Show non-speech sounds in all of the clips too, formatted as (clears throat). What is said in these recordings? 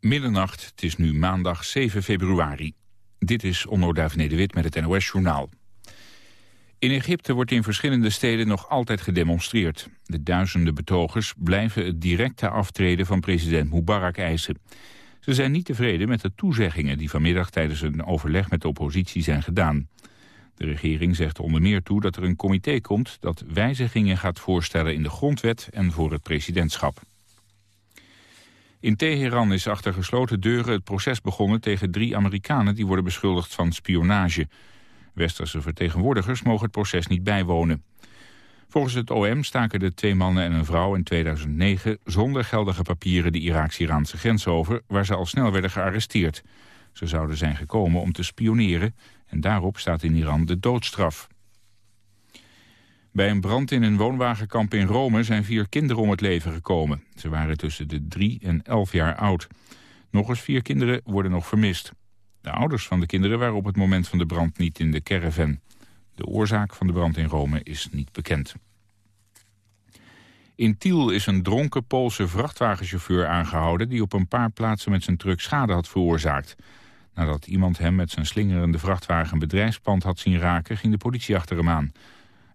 Middernacht, het is nu maandag 7 februari. Dit is Onno Duivenede-Wit met het NOS-journaal. In Egypte wordt in verschillende steden nog altijd gedemonstreerd. De duizenden betogers blijven het directe aftreden van president Mubarak eisen. Ze zijn niet tevreden met de toezeggingen die vanmiddag tijdens een overleg met de oppositie zijn gedaan. De regering zegt onder meer toe dat er een comité komt dat wijzigingen gaat voorstellen in de grondwet en voor het presidentschap. In Teheran is achter gesloten deuren het proces begonnen tegen drie Amerikanen die worden beschuldigd van spionage. Westerse vertegenwoordigers mogen het proces niet bijwonen. Volgens het OM staken de twee mannen en een vrouw in 2009 zonder geldige papieren de Iraaks-Iraanse grens over, waar ze al snel werden gearresteerd. Ze zouden zijn gekomen om te spioneren en daarop staat in Iran de doodstraf. Bij een brand in een woonwagenkamp in Rome zijn vier kinderen om het leven gekomen. Ze waren tussen de drie en elf jaar oud. Nog eens vier kinderen worden nog vermist. De ouders van de kinderen waren op het moment van de brand niet in de caravan. De oorzaak van de brand in Rome is niet bekend. In Tiel is een dronken Poolse vrachtwagenchauffeur aangehouden... die op een paar plaatsen met zijn truck schade had veroorzaakt. Nadat iemand hem met zijn slingerende vrachtwagen bedrijfspand had zien raken... ging de politie achter hem aan.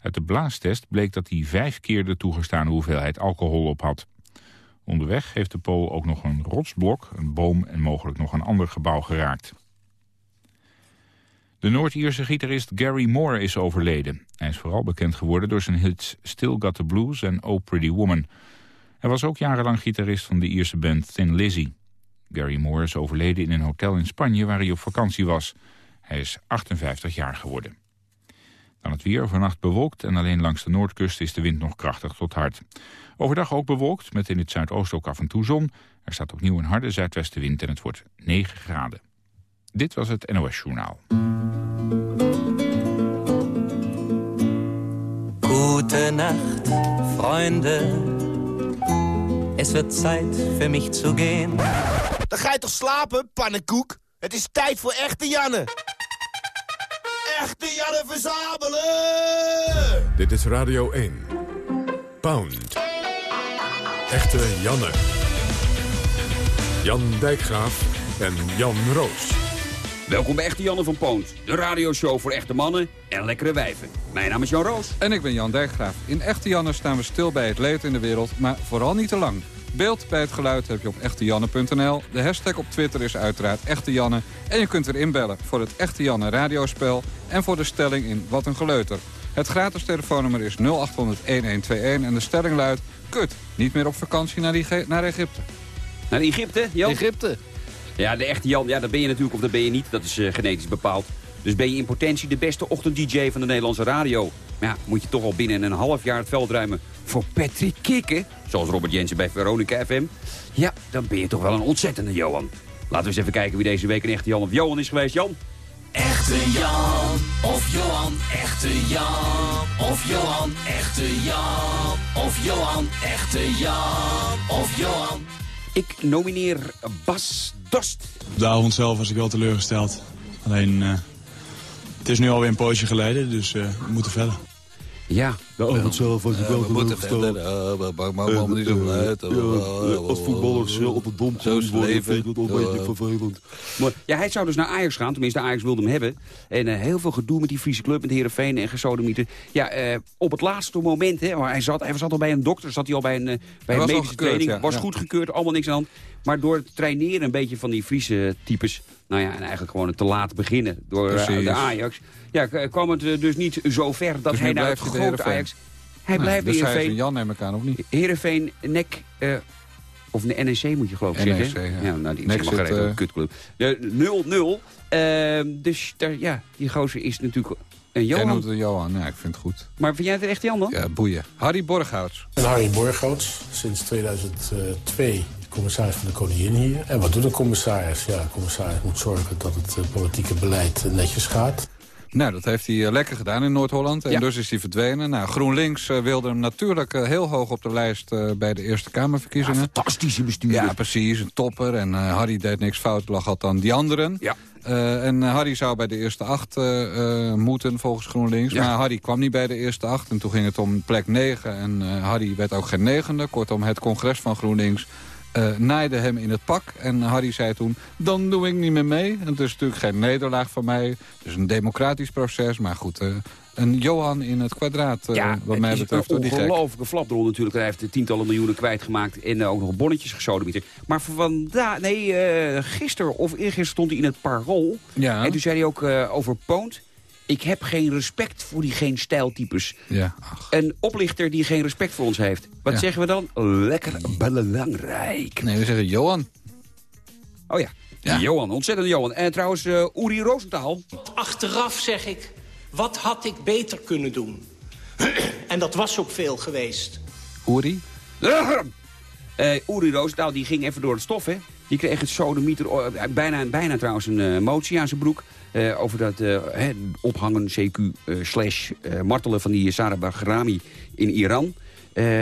Uit de blaastest bleek dat hij vijf keer de toegestane hoeveelheid alcohol op had. Onderweg heeft de Pool ook nog een rotsblok, een boom en mogelijk nog een ander gebouw geraakt. De Noord-Ierse gitarist Gary Moore is overleden. Hij is vooral bekend geworden door zijn hits Still Got the Blues en Oh Pretty Woman. Hij was ook jarenlang gitarist van de Ierse band Thin Lizzy. Gary Moore is overleden in een hotel in Spanje waar hij op vakantie was. Hij is 58 jaar geworden. Dan het weer, vannacht bewolkt en alleen langs de noordkust is de wind nog krachtig tot hard. Overdag ook bewolkt, met in het zuidoosten ook af en toe zon. Er staat opnieuw een harde zuidwestenwind en het wordt 9 graden. Dit was het NOS Journaal. Gute Nacht, Freunde. Es wird Zeit für mich zu gehen. Dan ga je toch slapen, pannenkoek? Het is tijd voor echte Janne. Echte Janne verzamelen! Dit is Radio 1. Pound. Echte Janne. Jan Dijkgraaf en Jan Roos. Welkom bij Echte Janne van Poont, de radioshow voor echte mannen en lekkere wijven. Mijn naam is Jan Roos. En ik ben Jan Dijkgraaf. In Echte Janne staan we stil bij het leed in de wereld, maar vooral niet te lang. Beeld bij het geluid heb je op echtejanne.nl. De hashtag op Twitter is uiteraard Echte Janne. En je kunt er inbellen voor het Echte Janne radiospel... en voor de stelling in Wat een Geleuter. Het gratis telefoonnummer is 0800-1121 en de stelling luidt... Kut, niet meer op vakantie naar, die naar Egypte. Naar Egypte, Jan? Egypte. Ja, de echte Jan, ja, dat ben je natuurlijk of dat ben je niet. Dat is uh, genetisch bepaald. Dus ben je in potentie de beste ochtend-dj van de Nederlandse radio. Maar ja, moet je toch al binnen een half jaar het veld ruimen voor Patrick Kikken. Zoals Robert Jensen bij Veronica FM. Ja, dan ben je toch wel een ontzettende Johan. Laten we eens even kijken wie deze week een echte Jan of Johan is geweest. Jan? Echte Jan of Johan, echte Jan of Johan, echte Jan of Johan, echte Jan of Johan. Ik nomineer Bas Dost. De avond zelf was ik wel teleurgesteld. Alleen, uh, het is nu alweer een poosje geleden, dus uh, we moeten verder. Ja. De avond zelf was ik wel uit. Als voetballers op het dom Zo is het leven. vind ik het wel een beetje vervelend. Maar, ja, hij zou dus naar Ajax gaan. Tenminste, Ajax wilde hem hebben. En uh, heel veel gedoe met die Friese club, met Heerenveen en gesodemieten. Ja, uh, op het laatste moment, hè, maar hij, zat, hij zat al bij een dokter, zat hij al bij een, uh, bij een medische training. Ja, was ja. goedgekeurd, allemaal niks aan de hand. Maar door het traineren een beetje van die Friese types... nou ja, en eigenlijk gewoon te laat beginnen door Precies. de Ajax... ja, kwam het dus niet zo ver dat Dus hij naar het blijft grote. Ajax... Hij Nee, blijft bij dus hij is Jan neem ik aan, of niet? Heerenveen, NEC... eh, of de NEC moet je geloof ik NEC, zeggen. ja. nou, die NEC is helemaal geen eh, kutclub. De 0-0. Ehm, dus daar, ja, die gozer is natuurlijk een Jij noemt Johan. het Johan, ja, ik vind het goed. Maar vind jij het echt Jan dan? Ja, boeien. Harry Borghout. ben Harry Borgouts, sinds 2002 commissaris van de Koningin hier. En wat doet een commissaris? Ja, een commissaris moet zorgen dat het eh, politieke beleid eh, netjes gaat. Nou, dat heeft hij eh, lekker gedaan in Noord-Holland. En Ja. dus is hij verdwenen. Nou, GroenLinks wilde hem natuurlijk heel hoog op de lijst eh, bij de Eerste Kamerverkiezingen. Fantastische bestuurder. Ja, precies. Een topper. En eh, Harry deed niks fout, lag had dan die anderen. Ja. Eh, en Harry zou bij de eerste acht moeten, volgens GroenLinks. Ja. Maar Harry kwam niet bij de eerste acht. En toen ging het om plek negen. En eh, Harry werd ook geen negende. Kortom, het congres van GroenLinks eh, naaide hem in het pak. En Harry zei toen, dan doe ik niet meer mee. En het is natuurlijk geen nederlaag van mij. Het is een democratisch proces, maar goed... eh, een Johan in het kwadraat, eh, Ja, wat mij betreft. een ongelofelijke flapdrol natuurlijk. Hij heeft tientallen miljoenen kwijtgemaakt en ook nog bonnetjes gesodemieter. Maar vandaag, nee, eh gisteren of eergisteren stond hij in het parool. Ja. En toen zei hij ook over Poont... Ik heb geen respect voor die geen stijltypes. Ja, Een oplichter die geen respect voor ons heeft. Wat Ja. zeggen we dan? Lekker belangrijk. Nee, we zeggen Johan. Oh ja, Johan, ontzettend Johan. En trouwens, eh Uri Roosentaal. Achteraf zeg ik, wat had ik beter kunnen doen? (clears throat) en dat was ook veel geweest. Uri? Eh Uri Roosentaal die ging even door het stof, hè. Die kreeg het sodemieter, eh, bijna, bijna trouwens een eh, motie aan zijn broek. eh, over dat ophangen, CQ, slash martelen van die Sarah Bahrami in Iran.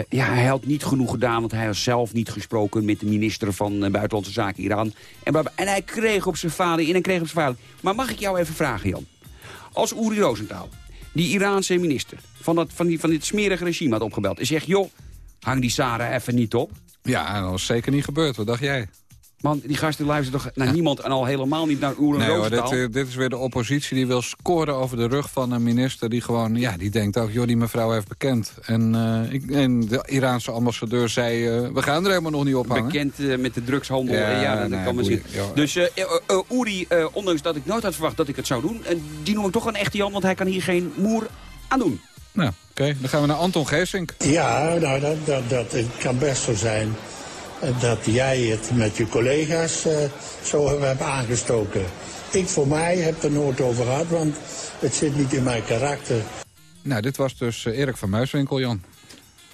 Ja, hij had niet genoeg gedaan, want hij had zelf niet gesproken met de minister van Buitenlandse Zaken Iran. En, en hij kreeg op zijn vader in en kreeg op zijn vader. Maar mag ik jou even vragen, Jan? Als Uri Rosenthal, die Iraanse minister van, dat, van, die, van dit smerige regime had opgebeld... en zegt, joh, hang die Sarah even niet op. Ja, dat was zeker niet gebeurd. Wat dacht jij? Man, die gasten luisteren toch naar niemand en al helemaal niet naar Uri Nee hoor, dit, eh, dit is weer de oppositie die wil scoren over de rug van een minister... die gewoon, ja, die denkt ook, joh, die mevrouw heeft bekend. En, eh, ik, en de Iraanse ambassadeur zei, eh, we gaan er helemaal nog niet op hangen. Bekend met de drugshandel. Ja, Ja, dat nee, kan men zien. Ja. Dus eh, eh, eh, Uri, eh, ondanks dat ik nooit had verwacht dat ik het zou doen... en die noem ik toch een echte Jan, want hij kan hier geen moer aan doen. Nou, oké, dan gaan we naar Anton Geesink. Ja, nou, dat, dat, dat, kan best zo zijn dat jij het met je collega's eh, zo hebt aangestoken. Ik voor mij heb er nooit over gehad, want het zit niet in mijn karakter. Nou, dit was dus eh, Erik van Muiswinkel, Jan.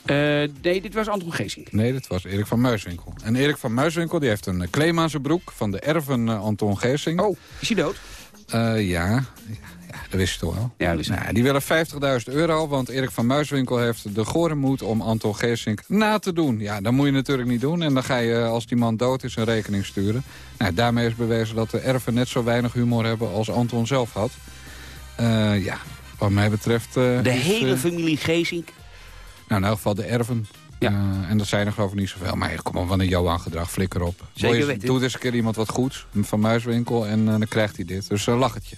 Eh, nee, dit was Anton Geesink. Nee, dit was Erik van Muiswinkel. En Erik van Muiswinkel die heeft een claim aan zijn broek van de erven Anton Geesink. Oh, is hij dood? ja. ja, dat wist je toch wel. Ja, wist. Nou, die willen 50.000 euro, want Erik van Muiswinkel heeft de gore moed om Anton Geesink na te doen. Ja, dat moet je natuurlijk niet doen. En dan ga je, als die man dood is, een rekening sturen. Nou, daarmee is bewezen dat de erven net zo weinig humor hebben als Anton zelf had. Eh, ja, wat mij betreft... eh, De is, hele eh, familie Geesink. nou, in elk geval de erven. Ja. En dat zijn er geloof ik niet zoveel. Maar kom op, wat een Johan-gedrag, flikker op. Zeker Doe eens- weten. Doe eens een keer iemand wat goeds, van Muiswinkel, en dan krijgt hij dit. Dus uh, lach het je.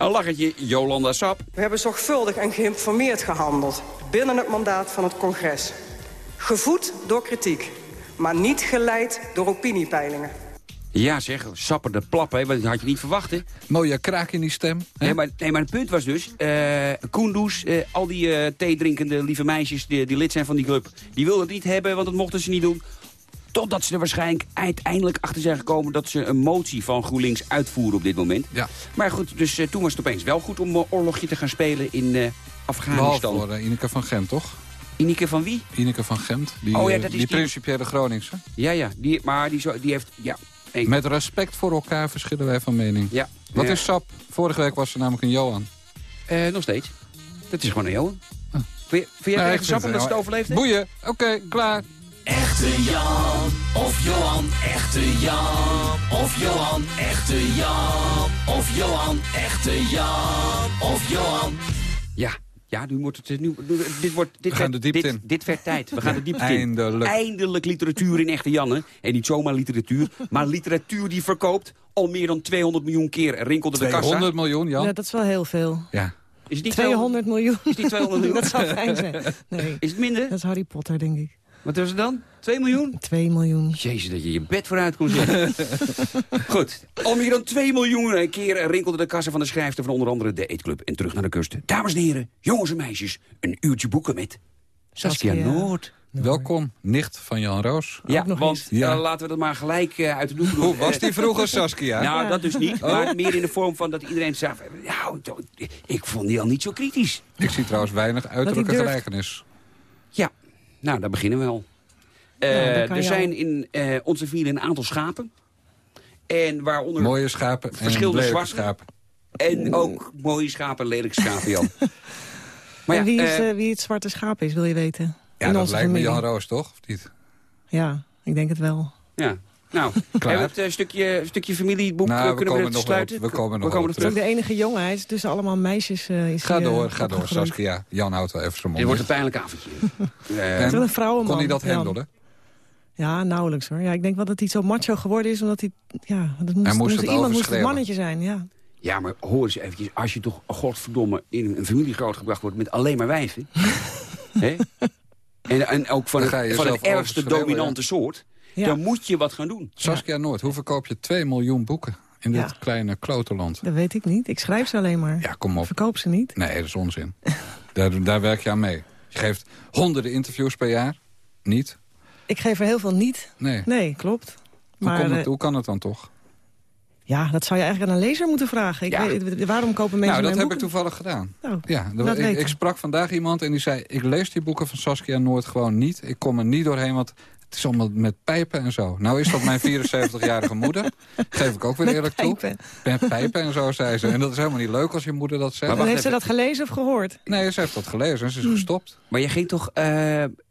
Een lachertje, Jolanda Sap. We hebben zorgvuldig en geïnformeerd gehandeld binnen het mandaat van het congres. Gevoed door kritiek, maar niet geleid door opiniepeilingen. Ja zeg, sapper de plap, hè, dat had je niet verwacht, hè? Mooie kraak in die stem. hè? Nee, maar, nee, maar het punt was dus, eh Koendoes, eh, al die eh theedrinkende lieve meisjes die, die lid zijn van die club... die wilden het niet hebben, want dat mochten ze niet doen. Totdat ze er waarschijnlijk uiteindelijk achter zijn gekomen... dat ze een motie van GroenLinks uitvoeren op dit moment. Ja. Maar goed, dus eh, toen was het opeens wel goed om een oorlogje te gaan spelen in eh Behalve Afghanistan. voor eh, Ineke van Gent, toch? Ineke van wie? Ineke van Gent, die, Oh ja, eh, dat is die die- principiële Groningse. Ja, ja, die, maar die, zo, die heeft... Ja. Met respect voor elkaar verschillen wij van mening. Ja. Wat Ja. is sap? Vorige week was ze namelijk een Johan. Eh, nog steeds. Dat is gewoon een Johan. Vind je, vind jij Nee, het sap omdat ze het- overleefd? Boeien, oké, klaar. Echte Jan of Johan, echte Jan of Johan, echte Jan of Johan, echte Jan of Johan. Ja, ja nu wordt het, nu, dit wordt... Dit We gaan werd- de diepte dit, in. Dit werd tijd. We gaan de diepte in. Eindelijk. Eindelijk literatuur in echte Janne. En niet zomaar literatuur, maar literatuur die verkoopt al meer dan 200 miljoen keer. Er rinkelde de kassa. 200 miljoen, Jan. Ja, dat is wel heel veel. Ja. Is het niet 200 miljoen. Is die 200 miljoen? (laughs) dat zou fijn zijn. Nee, Is het minder? dat is Harry Potter, denk ik. Wat was het dan? 2 miljoen? 2 miljoen. Jezus, dat je je bed vooruit kon zetten. (laughs) Goed. Al meer dan 2 miljoen keer rinkelde de kassa van de schrijfster van onder andere de Eetclub. En terug naar de kust. Dames en heren, jongens en meisjes, een uurtje boeken met Saskia Saskia. Noord. Welkom, nicht van Jan Roos. Ja, nog want eens. Ja. eh, laten we dat maar gelijk eh, uit de doek doen. Hoe was die Eh, vroeger, Saskia? Nou, dat dus niet. Oh. Maar meer in de vorm van dat iedereen zei... Nou, ik vond die al niet zo kritisch. Ik zie trouwens weinig uiterlijke gelijkenis. Ja, nou, daar beginnen we al. Eh, Nou, kan er zijn al- in eh, onze familie een aantal schapen. En waaronder... Mooie schapen en Verschillende lelijke zwarte. schapen. En ook mooie schapen en lelijke schapen, Jan. (laughs) Maar en wie, is, eh, eh, wie het zwarte schaap is, wil je weten? Ja, In dat onze lijkt me. Jan Roos, toch? Of niet? Ja, ik denk het wel. ja. Nou, (laughs) Klaar. hebben we het eh, stukje, stukje familieboek? Nou, eh, we kunnen we komen het nog op- sluiten? we komen nog we wel komen op er terug. de enige jongen. Hij is tussen allemaal meisjes. eh, is Ga door, ga door. Saskia. Jan houdt wel even zijn mond. Dit wordt een pijnlijk avondje. Eh, (laughs) Het is wel een vrouwenman. Kon hij dat handelen? Ja, nauwelijks hoor. Ja, ik denk wel dat hij zo macho geworden is, omdat hij... Ja, dat moest, moest moest- het iemand moest het overschreeuwen. mannetje zijn, ja. Ja, maar hoor eens eventjes. Als je toch, godverdomme, in een familie grootgebracht wordt met alleen maar wijven. (laughs) hè? En, en ook van, het, van het ergste dominante soort. Ja. Dan moet je wat gaan doen. Saskia Noord, hoeveel koop je 2 miljoen boeken in dit Ja. kleine klotenland? Dat weet ik niet. Ik schrijf ze alleen maar. Ja, kom op. Verkoop ze niet. Nee, dat is onzin. (laughs) daar, daar werk je aan mee. Je geeft honderden interviews per jaar. Niet? Ik geef er heel veel niet. Nee. Nee, klopt. Hoe, Maar komt het, eh, hoe kan het dan toch? ja, dat zou je eigenlijk aan een lezer moeten vragen. Ik Ja. weet, waarom kopen mensen nou, dat mijn heb ik toevallig gedaan. Nou, Ja, laat ik, weten. ik sprak vandaag iemand en die zei... ik lees die boeken van Saskia Noord gewoon niet. Ik kom er niet doorheen, want het is allemaal met pijpen en zo. Nou is dat mijn 74-jarige (laughs) moeder. Geef ik ook weer Met eerlijk pijpen. toe. Met pijpen en zo, zei ze. En dat is helemaal niet leuk als je moeder dat zegt. Dan heeft ze dat gelezen of gehoord? Nee, ze heeft dat gelezen en ze is Hmm. gestopt. Maar je ging toch... eh,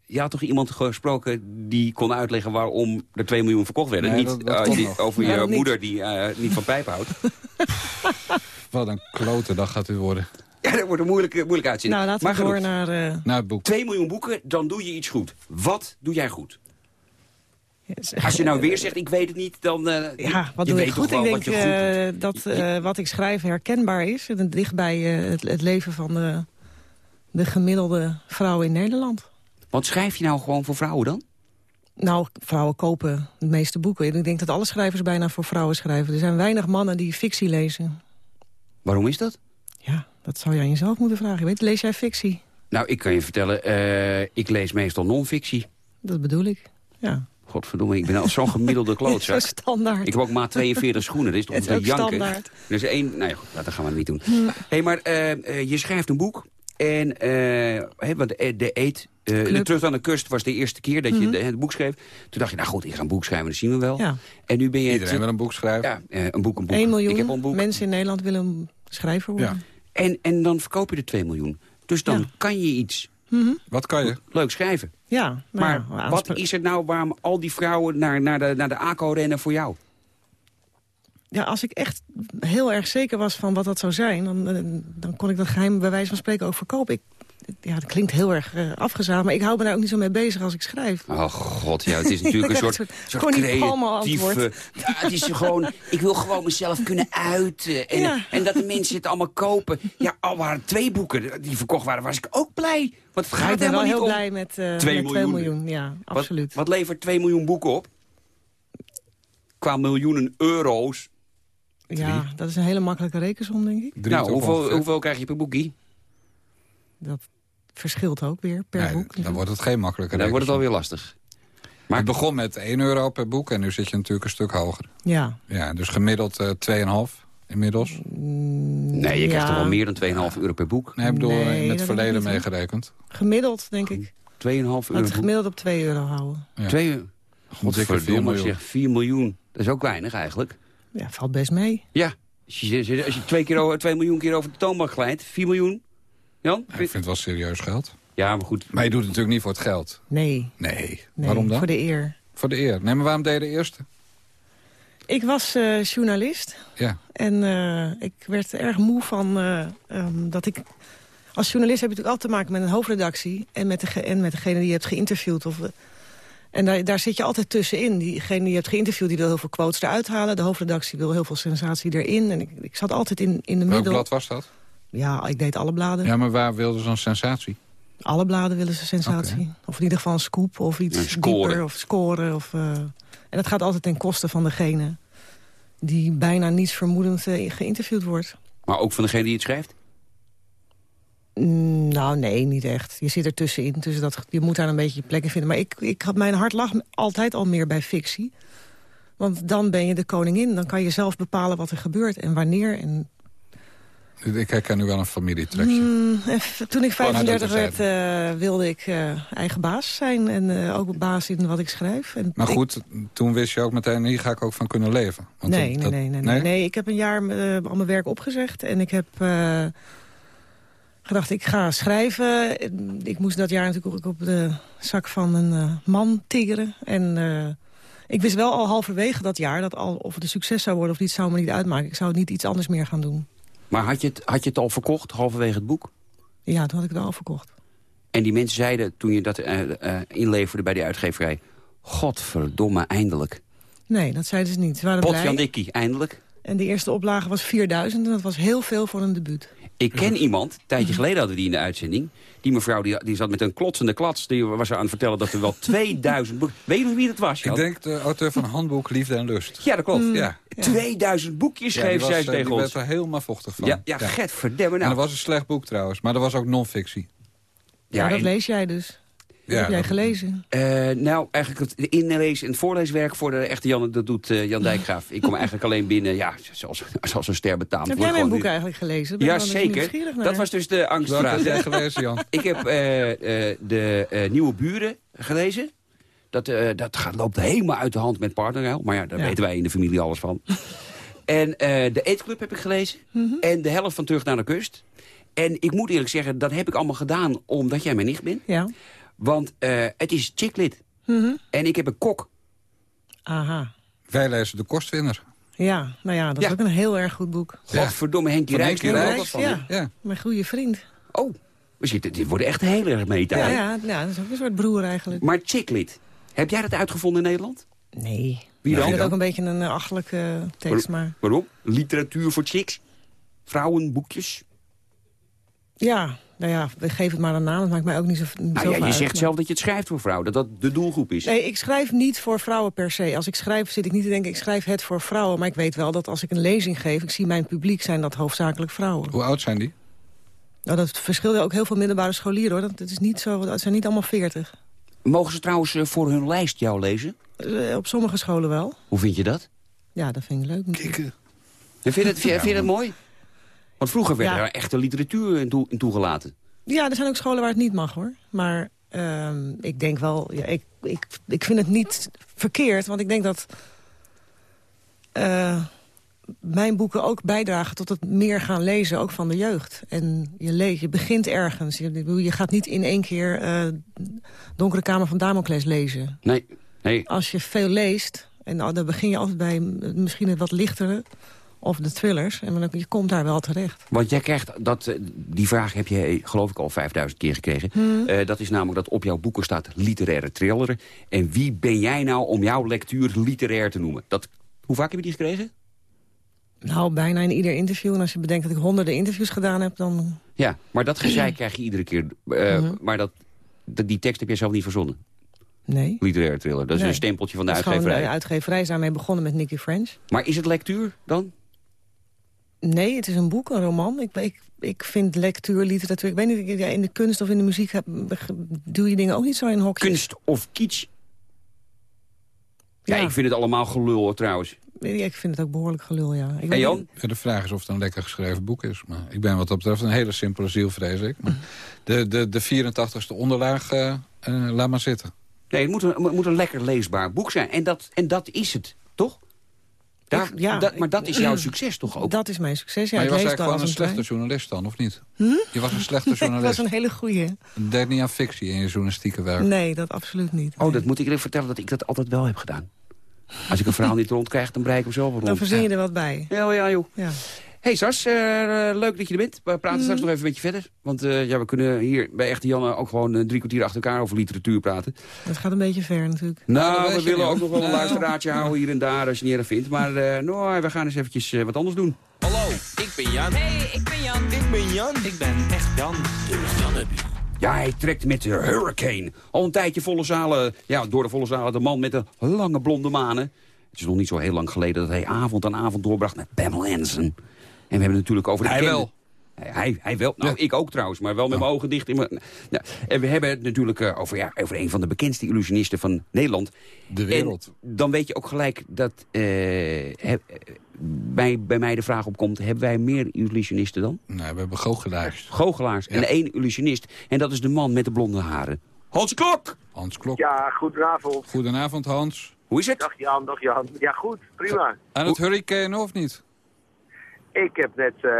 je had toch iemand gesproken die kon uitleggen waarom er 2 miljoen verkocht werden? Nee, niet dat- dat eh, over Ja, je dat niet. moeder die eh, niet van pijpen houdt. (laughs) Wat een klote dag gaat u worden. Ja, dat wordt een moeilijke, moeilijke uitzending. Nou, laten maar we door genoeg. naar... eh, Naar het boek. 2 miljoen boeken, dan doe je iets goed. Wat doe jij goed? Als je nou weer zegt, ik weet het niet, dan... eh, Ja, wat je doe weet ik goed? Ik wat denk goed eh, dat eh, wat ik schrijf herkenbaar is. En het dicht bij het, het leven van de, de gemiddelde vrouw in Nederland. Want schrijf je nou gewoon voor vrouwen dan? Nou, vrouwen kopen de meeste boeken. Ik denk dat alle schrijvers bijna voor vrouwen schrijven. Er zijn weinig mannen die fictie lezen. Waarom is dat? Ja, dat zou je aan jezelf moeten vragen. Weet, lees jij fictie? Nou, ik kan je vertellen, ik lees meestal non-fictie. Dat bedoel ik. Ja. Godverdomme, ik ben al zo'n gemiddelde (laughs) klootzak. Standaard. Ik heb ook maat 42 schoenen, dat is toch janken. standaard. Er is één, nou ja, goed, dat gaan we niet doen. Hm. hey, maar eh, eh, je schrijft een boek en eh, hè, want de, de eet... eh. Terug aan de kust was de eerste keer dat je Mhm. de- het boek schreef. Toen dacht je, nou goed, ik ga een boek schrijven, dat zien we wel. Ja. En nu ben je... Iedereen wil een boek schrijven. Ja, eh, een boek, een boek. 1 Ik heb al miljoen een boek. mensen in Nederland willen een schrijver worden. En, en dan verkoop je de 2 miljoen. Dus dan Ja. kan je iets Mhm. Wat kan je? leuk schrijven. Ja, nou Maar wat is er nou waarom al die vrouwen naar, naar de, naar de ACO rennen voor jou? Ja, als ik echt heel erg zeker was van wat dat zou zijn... dan, eh, dan kon ik dat geheim bij wijze van spreken ook verkopen. Ik, ja, dat klinkt heel erg afgezaagd, maar ik hou me daar ook niet zo mee bezig als ik schrijf. Oh god, ja, het is natuurlijk Ik (laughs) een soort, creatieve... Ja, het is gewoon, ik wil gewoon mezelf kunnen uiten. En, Ja. en dat de mensen het allemaal kopen. Ja, al waren twee boeken die verkocht waren, was ik ook blij. Ja, gaat ik ben wel helemaal niet heel om... blij met, eh Twee met 2 miljoen. Ja, Wat- absoluut. Wat, levert 2 miljoen boeken op? Qua miljoenen euro's. Ja, dat is een hele makkelijke rekensom, denk ik. nou, hoeveel, hoeveel krijg je per boekie? Dat verschilt ook weer per Nee, boek. dan wordt het geen makkelijke Dan wordt het alweer lastig. Maar het begon met 1 euro per boek en nu zit je natuurlijk een stuk hoger. Ja. Ja, dus gemiddeld eh 2,5 inmiddels. Nee, je krijgt toch wel meer dan 2,5 euro per boek? Nee, ik bedoel Nee, in dat het denk ik verleden meegerekend. Gemiddeld, denk ik. 2,5 euro het gemiddeld op 2 euro houden. Ja. Twee, Dikke vier Godverdomme, zeg, 4 miljoen. Dat is ook weinig eigenlijk. Ja, valt best mee. Ja, als je, als je twee, keer, over- 2 miljoen keer over de toonbank glijdt, 4 miljoen. Jan? Ja, ik vind het wel serieus geld. Ja, maar goed. Maar je doet het natuurlijk niet voor het geld. Nee. Nee. nee Waarom dan? Voor de eer. Voor de eer. Nee, maar waarom deed je de eerste? Ik was eh, journalist. Ja. En eh, ik werd erg moe van eh, ehm, dat ik... Als journalist heb je natuurlijk altijd te maken met een hoofdredactie... en met, de, en met degene die je hebt geïnterviewd. Of, en daar, daar zit je altijd tussenin. Diegene die je hebt geïnterviewd die wil heel veel quotes eruit halen. De hoofdredactie wil heel veel sensatie erin. En ik, ik zat altijd in, in de Welk middel. blad was dat? Ja, ik deed alle bladen. Ja, maar waar wilden ze een sensatie? Alle bladen willen ze sensatie. Of in ieder geval een scoop of iets dieper of scoren. Of, eh, en dat gaat altijd ten koste van degene die bijna niets vermoedend eh, geïnterviewd wordt. Maar ook van degene die het schrijft? Mm, nou, nee, niet echt. Je zit er tussenin. Tussen dat, je moet daar een beetje je plek in vinden. Maar ik, ik had mijn hart lag altijd al meer bij fictie. Want dan ben je de koningin. Dan kan je zelf bepalen wat er gebeurt en wanneer. En, Ik herken nu wel een familietrekje. mm, toen ik Gewoon uit 35 het werd, eh, wilde ik eh, eigen baas zijn. En eh, ook baas in wat ik schrijf. En Maar ik- goed, toen wist je ook meteen, hier ga ik ook van kunnen leven. Want nee, dat- nee, nee, nee, nee, nee. Ik heb een jaar al mijn werk opgezegd. En ik heb gedacht, ik ga schrijven. Ik moest dat jaar natuurlijk ook op de zak van een man tiggeren. En ik wist wel al halverwege dat jaar... dat al, of het een succes zou worden of niet, zou me niet uitmaken. Ik zou niet iets anders meer gaan doen. Maar had je, het, had je het al verkocht, halverwege het boek? Ja, toen had ik het al verkocht. En die mensen zeiden, toen je dat eh, eh, inleverde bij die uitgeverij... Godverdomme, eindelijk. Nee, dat zeiden ze niet. Ze waren blij. Potjandikkie, eindelijk. En de eerste oplage was 4000 en dat was heel veel voor een debuut. Ik ken iemand, een tijdje geleden hadden we die in de uitzending. Die mevrouw die, die zat met een klotsende klats. Die was aan het vertellen dat er wel (laughs) 2000 boeken... Weet je nog wie dat was? Ik denk de auteur van Handboek Liefde en Lust. Ja, dat klopt. Mm. Ja. 2000 boekjes Ja, schreef zij eh, tegen die ons. werd er helemaal vochtig van. Ja, ja, Gert verdemme En nou. dat was een slecht boek trouwens, maar dat was ook non-fictie. Ja, dat en- lees jij dus. Ja, heb jij gelezen. Eh, nou, eigenlijk het inlezen en het voorleeswerk voor de echte Jan, dat doet eh, Jan Dijkgraaf. Ik kom eigenlijk alleen binnen, ja, zoals, zoals een ster betaamt. Heb jij mijn boek eigenlijk gelezen? Ben Ja, ik zeker. Dat was dus de angstvraag. heb jij gelezen, Jan? (laughs) Ik heb eh, eh, de eh, Nieuwe Buren gelezen. Dat, eh, dat gaat, loopt helemaal uit de hand met partnerruil. Maar ja, daar Ja. weten wij in de familie alles van. (laughs) en eh, de Eetclub heb ik gelezen. Mhm. En de helft van Terug naar de Kust. En ik moet eerlijk zeggen, dat heb ik allemaal gedaan omdat jij mijn nicht bent. Ja. Want eh, het is chicklit. Mhm. En ik heb een kok. Aha. Wij lezen De Kostwinner. Ja, nou ja, dat is ook een heel erg goed boek. Godverdomme, Henkie Van Rijks. Rijks, ja. Ja. Mijn goede vriend. Oh, we zitten, dit wordt echt heel erg meta. Ja, ja, ja, dat is ook een soort broer eigenlijk. Maar chicklit, heb jij dat uitgevonden in Nederland? Nee. Wie ik dan? vind het ook een beetje een uh, achterlijke tekst, maar... Waarom? Literatuur voor chicks? Vrouwenboekjes? Ja, nou ja, we geven het maar een naam. Het maakt mij ook niet zo niet Nou zoveel ja, je uit, zegt maar- zelf dat je het schrijft voor vrouwen. Dat dat de doelgroep is. Nee, ik schrijf niet voor vrouwen per se. Als ik schrijf zit ik niet te denken, ik schrijf het voor vrouwen. Maar ik weet wel dat als ik een lezing geef, ik zie mijn publiek zijn dat hoofdzakelijk vrouwen. Hoe oud zijn die? Nou, dat verschilt ook heel veel middelbare scholieren hoor. Dat, dat is niet zo, dat zijn niet allemaal veertig. Mogen ze trouwens eh, voor hun lijst jou lezen? Eh, op sommige scholen wel. Hoe vind je dat? Ja, dat vind ik leuk. natuurlijk. Kikken. En vind je het, (laughs) vind, je mooi? Want vroeger werd Ja. er echte literatuur in, toe- in toegelaten. Ja, er zijn ook scholen waar het niet mag hoor. Maar ehm, ik denk wel, ja, ik, ik, ik vind het niet verkeerd. Want ik denk dat eh, mijn boeken ook bijdragen tot het meer gaan lezen, ook van de jeugd. En je, leest, je begint ergens. Je, je gaat niet in één keer eh, Donkere Kamer van Damocles lezen. Nee, nee. Als je veel leest, en dan begin je altijd bij misschien het wat lichtere... of de thrillers, en dan, je komt daar wel terecht. Want jij krijgt dat, eh, die vraag heb je eh, geloof ik al 5000 keer gekregen. Hmm. Dat is namelijk dat op jouw boeken staat literaire thriller. En wie ben jij nou om jouw lectuur literair te noemen? Dat, hoe vaak heb je die gekregen? Nou, bijna in ieder interview. En als je bedenkt dat ik honderden interviews gedaan heb, dan... Ja, maar dat gezeik krijg je iedere keer. Eh, Mhm. Maar dat, dat, die tekst heb je zelf niet verzonnen. Nee. Literaire thriller. Dat is Nee. een stempeltje van de is gewoon, uitgeverij. de uitgeverij is daarmee begonnen met Nicky French. Maar is het lectuur dan? Nee, het is een boek, een roman. Ik, ik, ik vind lectuur, literatuur... Ik weet niet, in de kunst of in de muziek heb, doe je dingen ook niet zo in hokjes. Kunst of kitsch? Ja, Ja. ik vind het allemaal gelul hoor, trouwens. Ik vind het ook behoorlijk gelul, ja. Ik Jan? de vraag is of het een lekker geschreven boek is. Maar ik ben wat dat betreft een hele simpele ziel, vrees ik. Maar de, de, de 84ste onderlaag, eh, eh, laat maar zitten. Nee, het moet een, het moet een lekker leesbaar boek zijn. En dat, en dat is het, toch? Daar, Ik- ja, dat, maar dat is jouw (clears throat) succes toch ook? Dat is mijn succes. Ja, maar je ik was eigenlijk gewoon een slechte journalist dan, of niet? Hm? Je was een slechte (laughs) Ik was journalist. een hele goeie. Deed niet aan fictie in je journalistieke werk. Nee, dat absoluut niet. Oh, dat moet ik even vertellen dat ik dat altijd wel heb gedaan. Als ik een verhaal niet rondkrijg, dan bereik ik hem zelf wel Dan rond. verzin je er wat bij. Ja, ja, joh. Ja. Hey Sas, eh, leuk dat je er bent. We praten straks nog even met je verder. Want eh, ja, we kunnen hier bij Echte Janne ook gewoon eh, drie kwartier achter elkaar over literatuur praten. Dat gaat een beetje ver natuurlijk. Nou, we willen ook nog wel een (laughs) luisteraartje houden hier en daar als je niet erg vindt. Maar eh, nou, we gaan eens eventjes wat anders doen. Hallo, ik ben Jan. Hey, ik ben Jan. Ik ben Jan. Ik ben echt Jan. Ja, hij trekt met de Hurricane. Al een tijdje volle zalen, ja, door de volle zalen de man met de lange blonde manen. Het is nog niet zo heel lang geleden dat hij avond aan avond doorbracht met Pamela Anderson. En we hebben het natuurlijk over de Hij wel. Hij, hij, wel. Nou, ik ook trouwens, maar wel met mijn ogen dicht. In mijn, nou, en we hebben het natuurlijk eh, over, ja, over een van de bekendste illusionisten van Nederland. De wereld. En dan weet je ook gelijk dat eh, heb- eh, bij, bij mij de vraag opkomt... hebben wij meer illusionisten dan? Nee, we hebben goochelaars. Goochelaars. En één illusionist. En dat is de man met de blonde haren. Hans Klok! Hans Klok. Ja, goedenavond. Goedenavond, Hans. Hoe is het? Dag Jan, dag Jan. Ja, goed, prima. Aan het hurricane of niet? Ik heb net eh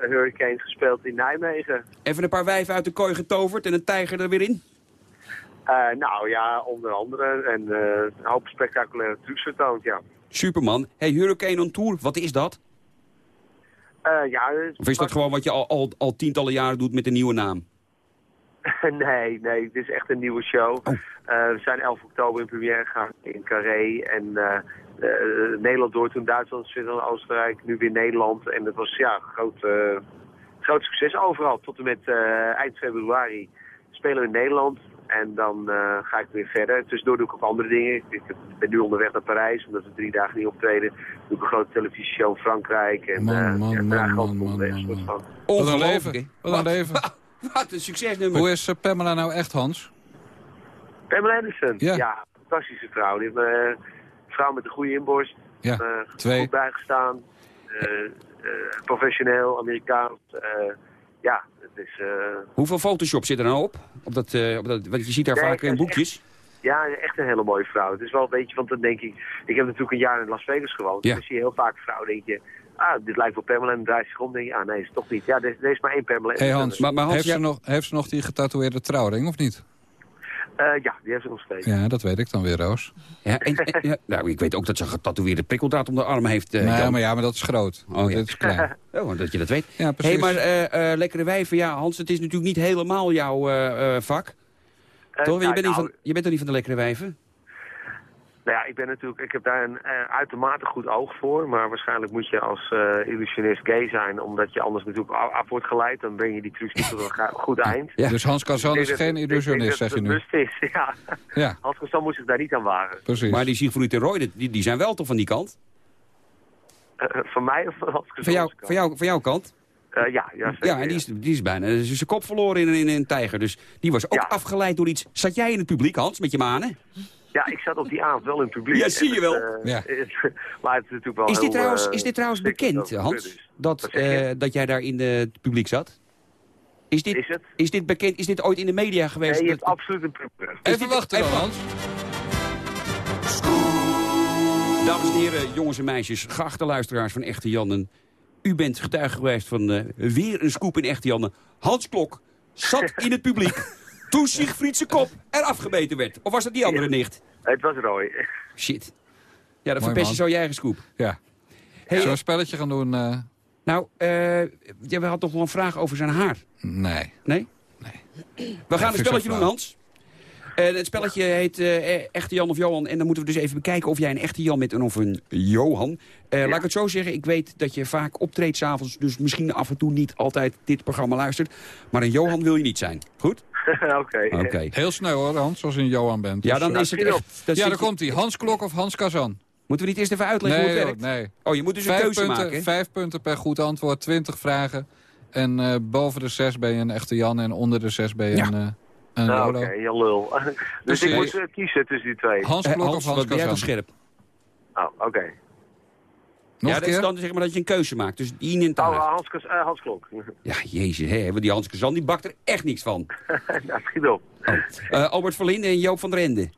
Hurricane gespeeld in Nijmegen. Even een paar wijven uit de kooi getoverd en een tijger er weer in? Eh, nou ja, onder andere. En eh, een hoop spectaculaire trucs vertoond, ja. Superman. Hey, Hurricane on Tour, wat is dat? Ja, het Of is dat gewoon wat je al, al, al tientallen jaren doet met een nieuwe naam? (laughs) nee, nee, het is echt een nieuwe show. Oh. We zijn 11 oktober in première gegaan in Carré. En Nederland door, toen Duitsland, Zwitserland, Oostenrijk, nu weer Nederland. En dat was ja, een groot, eh, groot succes overal. Tot en met eh, eind februari spelen we in Nederland. En dan eh, ga ik weer verder. Tussendoor doe ik ook andere dingen. Ik, ben nu onderweg naar Parijs, omdat we drie dagen niet optreden. Doe ik een grote televisieshow in Frankrijk. En Man, eh, man, ja, man, daar man, man, man, soort van. Wat een leven. Wat een leven. (laughs) Wat een succesnummer. Hoe is eh, Pamela nou echt, Hans? Pamela Anderson. Ja. Ja. fantastische vrouw. Die heeft eh, een vrouw met een goede inborst. Ja, Eh, twee. Goed bijgestaan. Eh, eh, professioneel, Amerikaans. Ja, het is... Hoeveel Photoshop zit er nou op? op, dat, op dat, want je ziet daar Nee, vaak in boekjes. ja, echt een hele mooie vrouw. Het is wel een beetje, want dan denk ik... Ik heb natuurlijk een jaar in Las Vegas gewoond. Ja. Dan zie je heel vaak vrouwen, denk je... Ah, dit lijkt wel Pamela. En dan draait zich om, denk je... Ah, nee, is het toch niet. Ja, er, er is maar één Pamela. Hey Hans, Maar- maar Hans, heeft, ja- ze nog, heeft ze nog die getatoeëerde trouwring of niet? Eh, ja, die heeft ze nog steeds. Ja, dat weet ik dan weer, Roos. Ja, en, en- ja, nou, ik weet ook dat ze een getatoeëerde prikkeldraad om de arm heeft. eh, nee, maar ja, maar dat is groot. Oh, ja. Dit is klein. (laughs) Oh, dat je dat weet. Ja, hey, maar eh, eh, lekkere wijven, ja, Hans, het is natuurlijk niet helemaal jouw eh, eh, vak. Toch? Je, nou, bent niet nou, van, je bent er niet van de lekkere wijven? Nou ja, ik ben natuurlijk, ik heb daar een eh, uitermate goed oog voor. Maar waarschijnlijk moet je als eh, illusionist gay zijn, omdat je anders natuurlijk af, wordt geleid. Dan breng je die trucs niet tot een (laughs) goed eind. Ja. Dus Hans Kazan is dat- geen illusionist, dat zeg je het nu. bewust is, (laughs) ja. Ja, Hans Kazan moet zich daar niet aan wagen. precies. Maar die Siegfried en Roy, die, die zijn wel toch van die kant? Eh, van mij of van Hans? Van, jou, van, jou, van jouw kant? Eh, ja, ja, zeker, Ja, en die is, die is bijna is zijn kop verloren in, een- in een tijger. Dus die was ook Ja. afgeleid door iets. Zat jij in het publiek, Hans, met je manen? Ja, ik zat op die avond wel in het publiek. Ja, zie je wel. het, eh, Ja. (laughs) maar het is natuurlijk wel Is dit trouwens, eh, is dit trouwens bekend, dat Hans, dat, eh, dat jij daar in de- het publiek zat? Is dit, Is het? is dit bekend? Is dit ooit in de media geweest? Nee, je Dat- hebt absoluut een. Is Even wachten even Hans. Dames en heren, jongens en meisjes, geachte luisteraars van Echte Jannen. U bent getuige geweest van eh, weer een scoop in Echte Jannen. Hans Klok zat (laughs) in het publiek toen Siegfried zijn kop er afgemeten werd. Of was dat die andere nicht? Het was Roy. Shit. Ja, dan verpest je zo je eigen scoop. Ja. Hey, Zullen we eh, een spelletje gaan doen? eh? nou, eh ja, we hadden toch wel een vraag over zijn haar. nee. Nee? Nee. We gaan een spelletje doen. Hans. En het spelletje heet eh, Echte Jan of Johan. En dan moeten we dus even bekijken of jij een echte Jan bent en of een Johan. Eh, Laat ik het zo zeggen, ik weet dat je vaak optreedt s'avonds... dus misschien af en toe niet altijd dit programma luistert. Maar een Johan wil je niet zijn. Goed? (laughs) Oké. Oké. Heel snel hoor, Hans, als je een Johan bent. Ja, Dus, dan eh, is het echt... dan ja, daar je- komt hij. Hans Klok of Hans Kazan? Moeten we niet eerst even uitleggen Nee, hoe het hoor, werkt? nee. Oh, je moet dus een Vijf keuze punten, maken. vijf punten per goed antwoord, 20 vragen. En eh, boven de zes ben je een echte Jan en onder de zes ben je Ja. een, eh een Nou. Oké, je lul. (laughs) dus Precies. ik moet kiezen tussen die twee. Hans Klok Hans, of Hans Kazan? scherp? Oh, oké. Nog ja, dat is dan zeg maar dat je een keuze maakt. Dus die in het Oh, haar. eh, Hans, Klok. (laughs) Ja, jezus, hè, die Hans Kazan die bakt er echt niks van. ja, schiet op. Eh, Albert Verlinde en Joop van der Ende.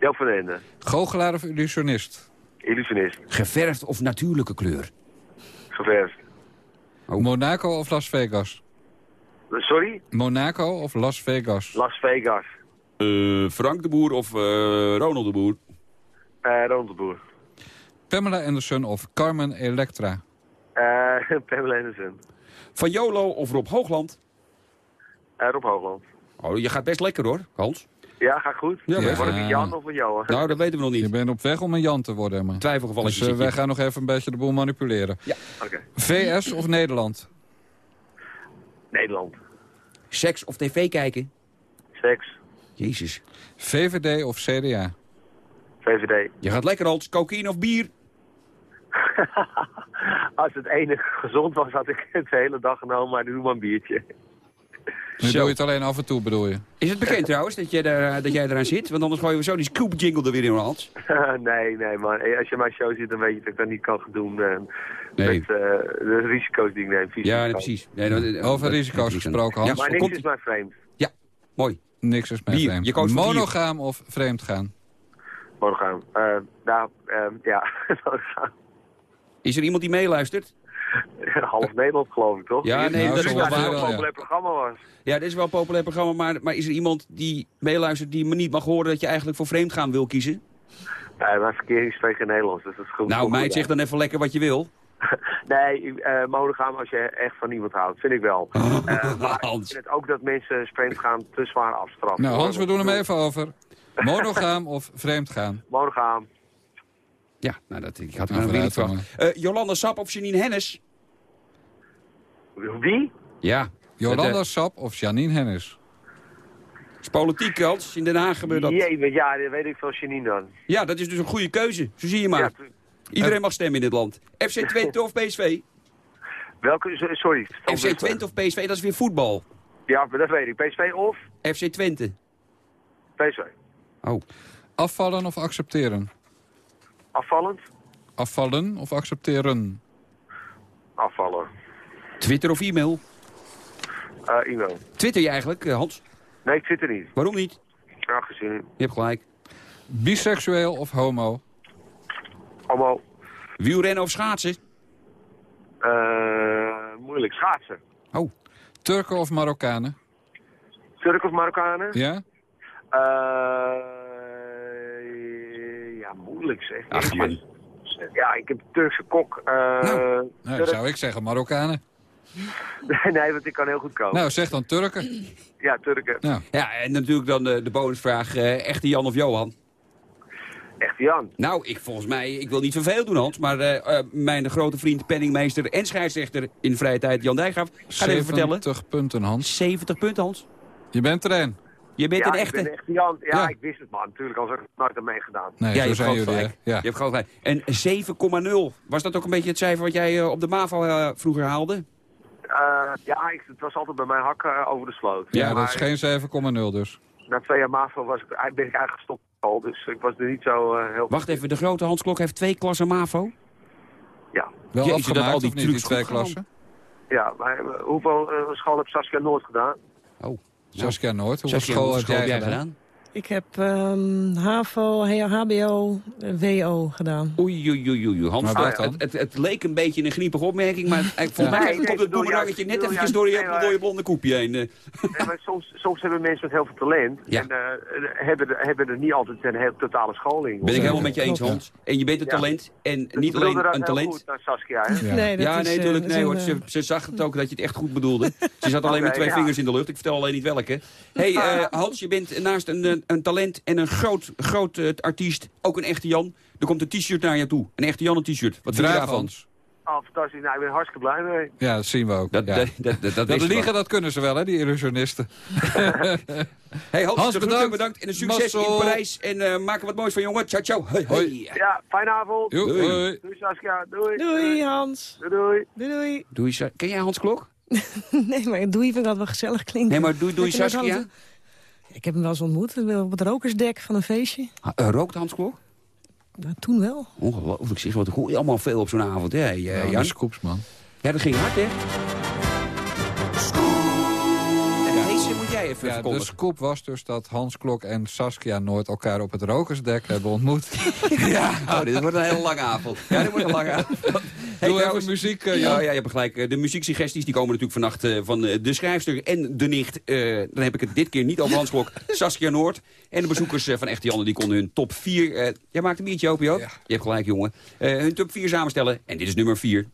Joop van den Ende. Goochelaar of illusionist? Illusionist. Geverfd of natuurlijke kleur? Geverfd. Oh. Monaco of Las Vegas? Sorry? Monaco of Las Vegas? Las Vegas. Eh, Frank de Boer of eh, Ronald de Boer? Eh Ronald de Boer. Pamela Anderson of Carmen Electra? Eh (laughs) Pamela Anderson. Van Jolo of Rob Hoogland? Eh Rob Hoogland. Oh, je gaat best lekker hoor, Hans. Ja, gaat goed. Ja, best. Word ik een Jan of een Johan? Nou, dat weten we nog Je niet. bent op weg om een Jan te worden, man. Twijfelgevalletje Dus je. wij gaan nog even een beetje de boel manipuleren. Oké. VS of Nederland? Nederland. Seks of tv kijken? Seks. Jezus. VVD of CDA? VVD. Je gaat lekker, Hans. Cocaïne of bier? (laughs) Als het enige gezond was, had ik het de hele dag genomen, maar doe maar een biertje. Nu doe je het alleen af en toe, bedoel je? Is het bekend trouwens dat, jij daar, dat jij eraan zit? Want anders gooien we zo die scoop jingle er weer in, Hans. (laughs) nee, nee, maar eh, als je mijn show ziet, dan weet je dat ik dat niet kan doen. eh, Nee. Met eh, de risico's die ik neem. Ja, precies. Nee, dat- dat- Over dat- risico's gesproken, Ja, Hans. Maar komt niks is mij vreemd. Ja, mooi. Niks is Bier. vreemd. Je koos bier. Monogaam of vreemd gaan? Monogaam. Nou, eh, ja, (laughs) monogaam. Is er iemand die meeluistert? Half Nederland geloof ik, toch? Ja, nee, Nou, dat is wel waar. een ja. populair programma was. Ja, dit is wel een populair programma, maar, maar is er iemand die meeluistert die me niet mag horen dat je eigenlijk voor vreemdgaan wil kiezen? Nee, mijn verkering spreekt geen Nederlands, dus dat is goed. Nou, goed meid, zeg dan even lekker wat je wil. (laughs) Nee, eh monogaam als je echt van iemand houdt, vind ik wel. (laughs) Eh, maar ik vind het ook dat mensen vreemd gaan te zwaar afstraffen. Nou, Hans, we doen hem even over. Monogaam of vreemd gaan? bedoel, Monogaam. Ja, nou, dat ik had ik Nou, niet verwacht. Eh, Jolanda Sap of Janine Hennis? Wie? Ja. Jolanda eh, Sap of Janine Hennis? is politiek, Hans. In Den Haag gebeurt dat. Jee, maar ja, dat weet ik veel Janine dan. Ja, dat is dus een goede keuze. Zo zie je maar. Ja, Iedereen mag stemmen in dit land. FC Twente of PSV? welke, sorry. FC Twente of PSV, dat is weer voetbal. Ja, maar dat weet ik. PSV of FC Twente. PSV? Oh. Afvallen of accepteren? Afvallend? Afvallen of accepteren? Afvallen. Twitter of e-mail? Eh e-mail. Twitter je eigenlijk, eh, Hans? Nee, ik zit er niet. Waarom niet? Ja, gezien. Je hebt gelijk. Biseksueel of homo? Allemaal Wielrennen of schaatsen? eh moeilijk. Schaatsen. Oh. Turken of Marokkanen? Turk of Marokkanen? Ja? Eh, ja, moeilijk zeg. Ach, man. Ja, ik heb Turkse kok. eh Nou, Turk- zou ik zeggen Marokkanen. (laughs) nee, nee, want ik kan heel goed koken. Nou, zeg dan Turken. Ja, Turken. Ja. Ja, en natuurlijk dan de, de bonusvraag. eh, echte Jan of Johan? Echt Jan. Nou, ik, volgens mij, ik wil niet vervelend doen, Hans. Maar eh, eh, mijn grote vriend, penningmeester en scheidsrechter in vrije tijd, Jan Dijkgraaf. Ga even vertellen. 70 punten, Hans. 70 punten, Hans. Je bent er een. Je bent ja, een ik echte. ben echt Jan. Ja, Ja. ik wist het man. Natuurlijk, als ik nooit aan meegedaan. Nee, ja, zo je hebt jullie, hè? gelijk. Ja. Je hebt groot gelijk. En 7,0. Was dat ook een beetje het cijfer wat jij eh, op de MAVO eh, vroeger haalde? Eh, ja, ik, het was altijd bij mij hakken eh, over de sloot. Ja, dat is geen 7,0 dus. Na twee jaar MAVO was ik, ben ik eigenlijk gestopt al. Dus ik was er niet zo eh, heel... Wacht even, de grote Hans Klok heeft twee klassen MAVO? Ja. Wel Jezus, dat afgemaakt al die niet, die twee klassen? Ja, maar eh, hoeveel uh, school heb Saskia Noord gedaan? Oh. Saskia Noord, hoeveel Saskia, school heb jij gedaan? Ik heb ehm, HAVO, HBO, WO gedaan. Oei, oei, oei, oei. Hans, eh, het, het, het leek een beetje een geniepige opmerking, maar eh, (laughs) volgens mij komt het ik boemerangetje net ik eventjes juist- door je, door je blonde koepje heen. eh. Nee, maar (laughs) soms, soms hebben mensen met heel veel talent. Ja. En eh, hebben, er- hebben er niet altijd een heel totale scholing. Ben ik helemaal met je eens. Hans. En je bent een talent. En Dus niet ik alleen een talent. Goed naar Saskia, hè? Ja. Nee, dat Ja, nee, natuurlijk. Nee, een, hoor. Ze, ze zag het ook dat je het echt goed bedoelde. Ze zat alleen met twee vingers in de lucht. Ik vertel alleen niet welke. hey, (laughs) Hans, je bent naast een, een, talent en een groot, groot eh, artiest ook een echte Jan. Er komt een t-shirt naar je toe. Een echte Jan een t-shirt. Wat vind je daarvan? Oh, fantastisch. Nou, ik ben hartstikke blij mee. Ja, dat zien we ook. Dat, ja. dat, dat, dat, Dat kunnen ze wel, hè, die illusionisten. (laughs) Hey Hans, Hans, bedankt. bedankt. En een succes in Parijs. En eh maak er wat moois van, jongen. Ciao, ciao. Hoi, hoi. Ja, fijne avond. Doei. hoi. Doei Saskia. Doei. Doei Hans. Doei. doei. Doei doei. Doei, Ken jij Hans Klok? (laughs) Nee, maar doei vind ik altijd wel gezellig klinken. Nee, maar doei, doei Saskia. Ik heb hem wel eens ontmoet eh, op het rokersdek van een feestje. Ah, eh, Rookt Hans Klok? Nou, toen wel. Ongelooflijk, zeg. Wat hoor je allemaal veel op zo'n avond, hè, eh, Ja, Jan? de scoops, man. Ja, dat ging hard, hè? En deze moet jij even Ja, dus- de scoop was dus dat Hans Klok en Saskia nooit elkaar op het rokersdek hebben ontmoet. (laughs) Ja, oh, dit wordt een hele lange avond. Ja, dit wordt een lange avond. (laughs) Hey, Doe trouwens- even muziek, eh, ja, ja, je hebt gelijk. Eh, De muzieksuggesties die komen natuurlijk vannacht eh, van de schrijfster en de nicht. Eh, dan heb ik het dit keer niet over Hans Klok, (laughs) Saskia Noord. En de bezoekers van Echte Janne, die konden hun top 4... jij maakt een biertje open, Joop? Ja. Je hebt gelijk, jongen. Eh, hun top 4 samenstellen. En dit is nummer 4.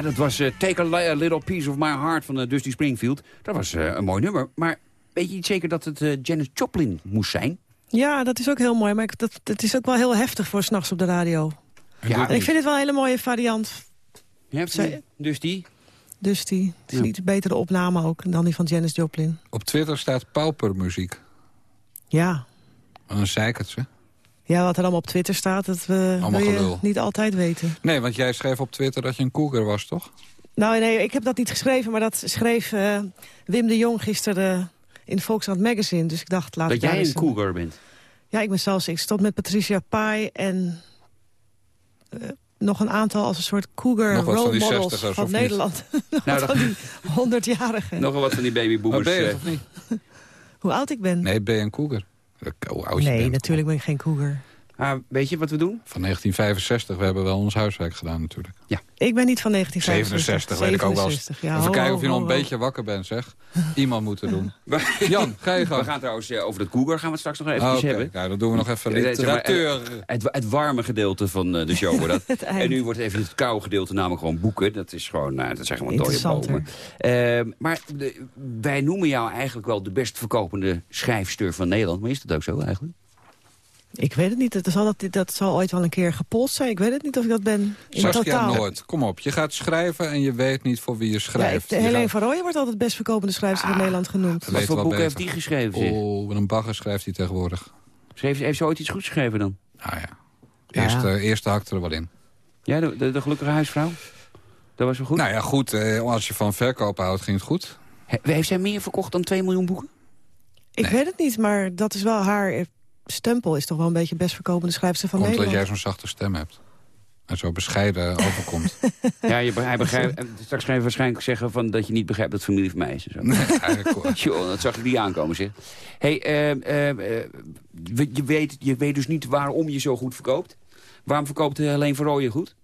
Ja, dat was eh, Take a, Li- a Little Piece of My Heart van eh, Dusty Springfield. Dat was eh, een mooi nummer. Maar weet je niet zeker dat het eh, Janis Joplin moest zijn? Ja, dat is ook heel mooi. Maar ik, dat, het is ook wel heel heftig voor s'nachts op de radio. Ja, En ik vind het wel een hele mooie variant. Je hebt Zij- dus die? Dus die, het is Ja. een iets betere opname ook dan die van Janis Joplin. Op Twitter staat paupermuziek. Ja. Dan zeikert ze. Ja, wat er allemaal op Twitter staat, dat we Allemaal wil je gelul. niet altijd weten. Nee, want jij schreef op Twitter dat je een cougar was, toch? Nou nee, ik heb dat niet geschreven, maar dat schreef eh, Wim de Jong gisteren eh, in Volkskrant Magazine. Dus ik dacht, laat Dat jij een cougar bent. Ja, ik ben zelfs, ik stond met Patricia Pai en eh, nog een aantal als een soort cougar Nog wat van role die models zestigers, van of niet? Nederland. (laughs) Nog Nou, wat dat- van die honderdjarigen. Nog wat van die babyboomers. Ben je of niet? (laughs) Hoe oud ik ben? Nee, ben je een cougar? Nee, natuurlijk ben ik geen cougar. Ah, weet je wat we doen? Van 1965, we hebben wel ons huiswerk gedaan natuurlijk. Ik ben niet van 1965. 67, weet ik ook wel. 67, ja, Even ho, kijken of je ho, nog een ho. beetje wakker bent, zeg. Iemand moet het doen. (laughs) Jan, ga je gang. We gaan trouwens eh, over dat cougar gaan we het straks nog even Ah, oké. hebben. Ja, dan doen we nog even maar, literatuur. het, het warme gedeelte van eh, de show wordt dat. (laughs) Het en nu wordt even het koude gedeelte, namelijk gewoon boeken. Dat is gewoon, nou, dat zijn gewoon dode bomen. Eh, maar de- wij noemen jou eigenlijk wel de best verkopende schrijfster van Nederland. Maar is dat ook zo eigenlijk? Ik weet het niet. Dat zal, dat, dat zal ooit wel een keer gepolst zijn. Ik weet het niet of ik dat ben. In Saskia totaal. Noord, kom op. Je gaat schrijven en je weet niet voor wie je Ja, schrijft. ik- Je Helene gaat- van Rooyen wordt altijd best verkopende schrijfster Ah, van Nederland genoemd. weet voor boeken heeft die geschreven, zeg? Oh, wat een bagger schrijft hij tegenwoordig. Schreef, heeft ze ooit iets goeds geschreven dan? Nou ja, Ja, eerst, ja. eerst hakte er wel in. Ja, de, de, de gelukkige huisvrouw? Dat was wel goed. Nou ja, goed. eh, als je van verkopen houdt, ging het goed. He- heeft zij meer verkocht dan 2 miljoen boeken? Ik weet het niet, maar dat is wel haar stempel. Is toch wel een beetje best verkopende schrijfster van Komt omdat Nederland. jij zo'n zachte stem hebt. En zo bescheiden (laughs) overkomt. Ja, je, hij begrijpt, en straks ga je waarschijnlijk zeggen van dat je niet begrijpt dat familie van mij is. En zo. Nee, eigenlijk wel. (laughs) Joh, dat zag ik niet aankomen, zeg. hey, eh, eh, eh, je, weet, je weet dus niet waarom je zo goed verkoopt. Waarom verkoopt eh, Helene van Rooyen goed?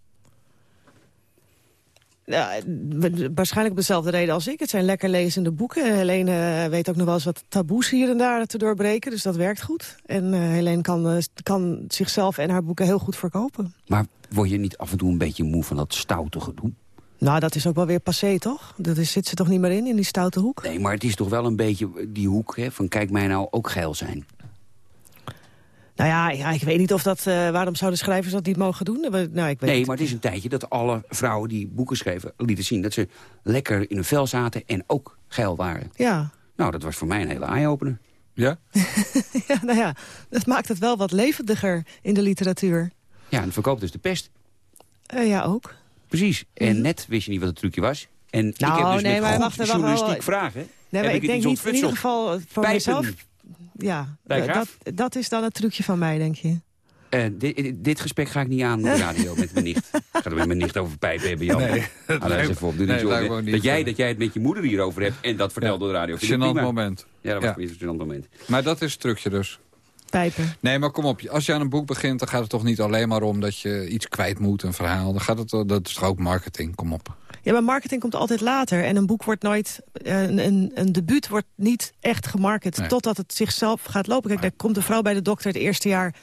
Ja, w- waarschijnlijk op dezelfde reden als ik. Het zijn lekker lezende boeken. Helene eh, weet ook nog wel eens wat taboes hier en daar te doorbreken. Dus dat werkt goed. En eh Helene kan, eh, kan zichzelf en haar boeken heel goed verkopen. Maar word je niet af en toe een beetje moe van dat stoute gedoe? Nou, dat is ook wel weer passé, toch? Dat is, zit ze toch niet meer in, in die stoute hoek? Nee, maar het is toch wel een beetje die hoek hè, van kijk mij nou ook geil zijn. Nou ja, ja ik weet niet of dat... eh, waarom zouden schrijvers dat niet mogen doen? Nou, ik weet Nee, maar het is een tijdje dat alle vrouwen die boeken schreven lieten zien... dat ze lekker in hun vel zaten en ook geil waren. Ja. Nou, dat was voor mij een hele eye-opener. Ja? (laughs) ja, nou ja, dat maakt het wel wat levendiger in de literatuur. Ja, en verkoopt dus de pest. Eh, ja, ook. Precies. En net wist je niet wat het trucje was. En ik Mhm. Nou, heb dus nee, met maar goed wacht, wacht, journalistiek wacht. vragen... Nee, maar ik denk niet in ieder geval voor Pijpen. mezelf. Ja, Dijkgraaf? dat, dat is dan het trucje van mij, denk je. Eh, dit, dit gesprek ga ik niet aan op de (laughs) radio met mijn nicht. Ik ga er met mijn nicht over pijpen hebben, Jan. Nee, (laughs) Nee, dat nee, niet dat, jij, eh. dat jij het met je moeder hierover hebt en dat vertelt door de radio. Prima. moment. Ja, dat was Ja. voor een gênant moment. Maar dat is het trucje dus. Pijpen. Nee, maar kom op. Als je aan een boek begint, dan gaat het toch niet alleen maar om dat je iets kwijt moet, een verhaal. Dan gaat het, dat is toch ook marketing, kom op. Ja, maar marketing komt altijd later. En een boek wordt nooit... eh, Een, een, een debuut wordt niet echt gemarket... Nee. totdat het zichzelf gaat lopen. Kijk, daar komt een vrouw bij de dokter het eerste jaar...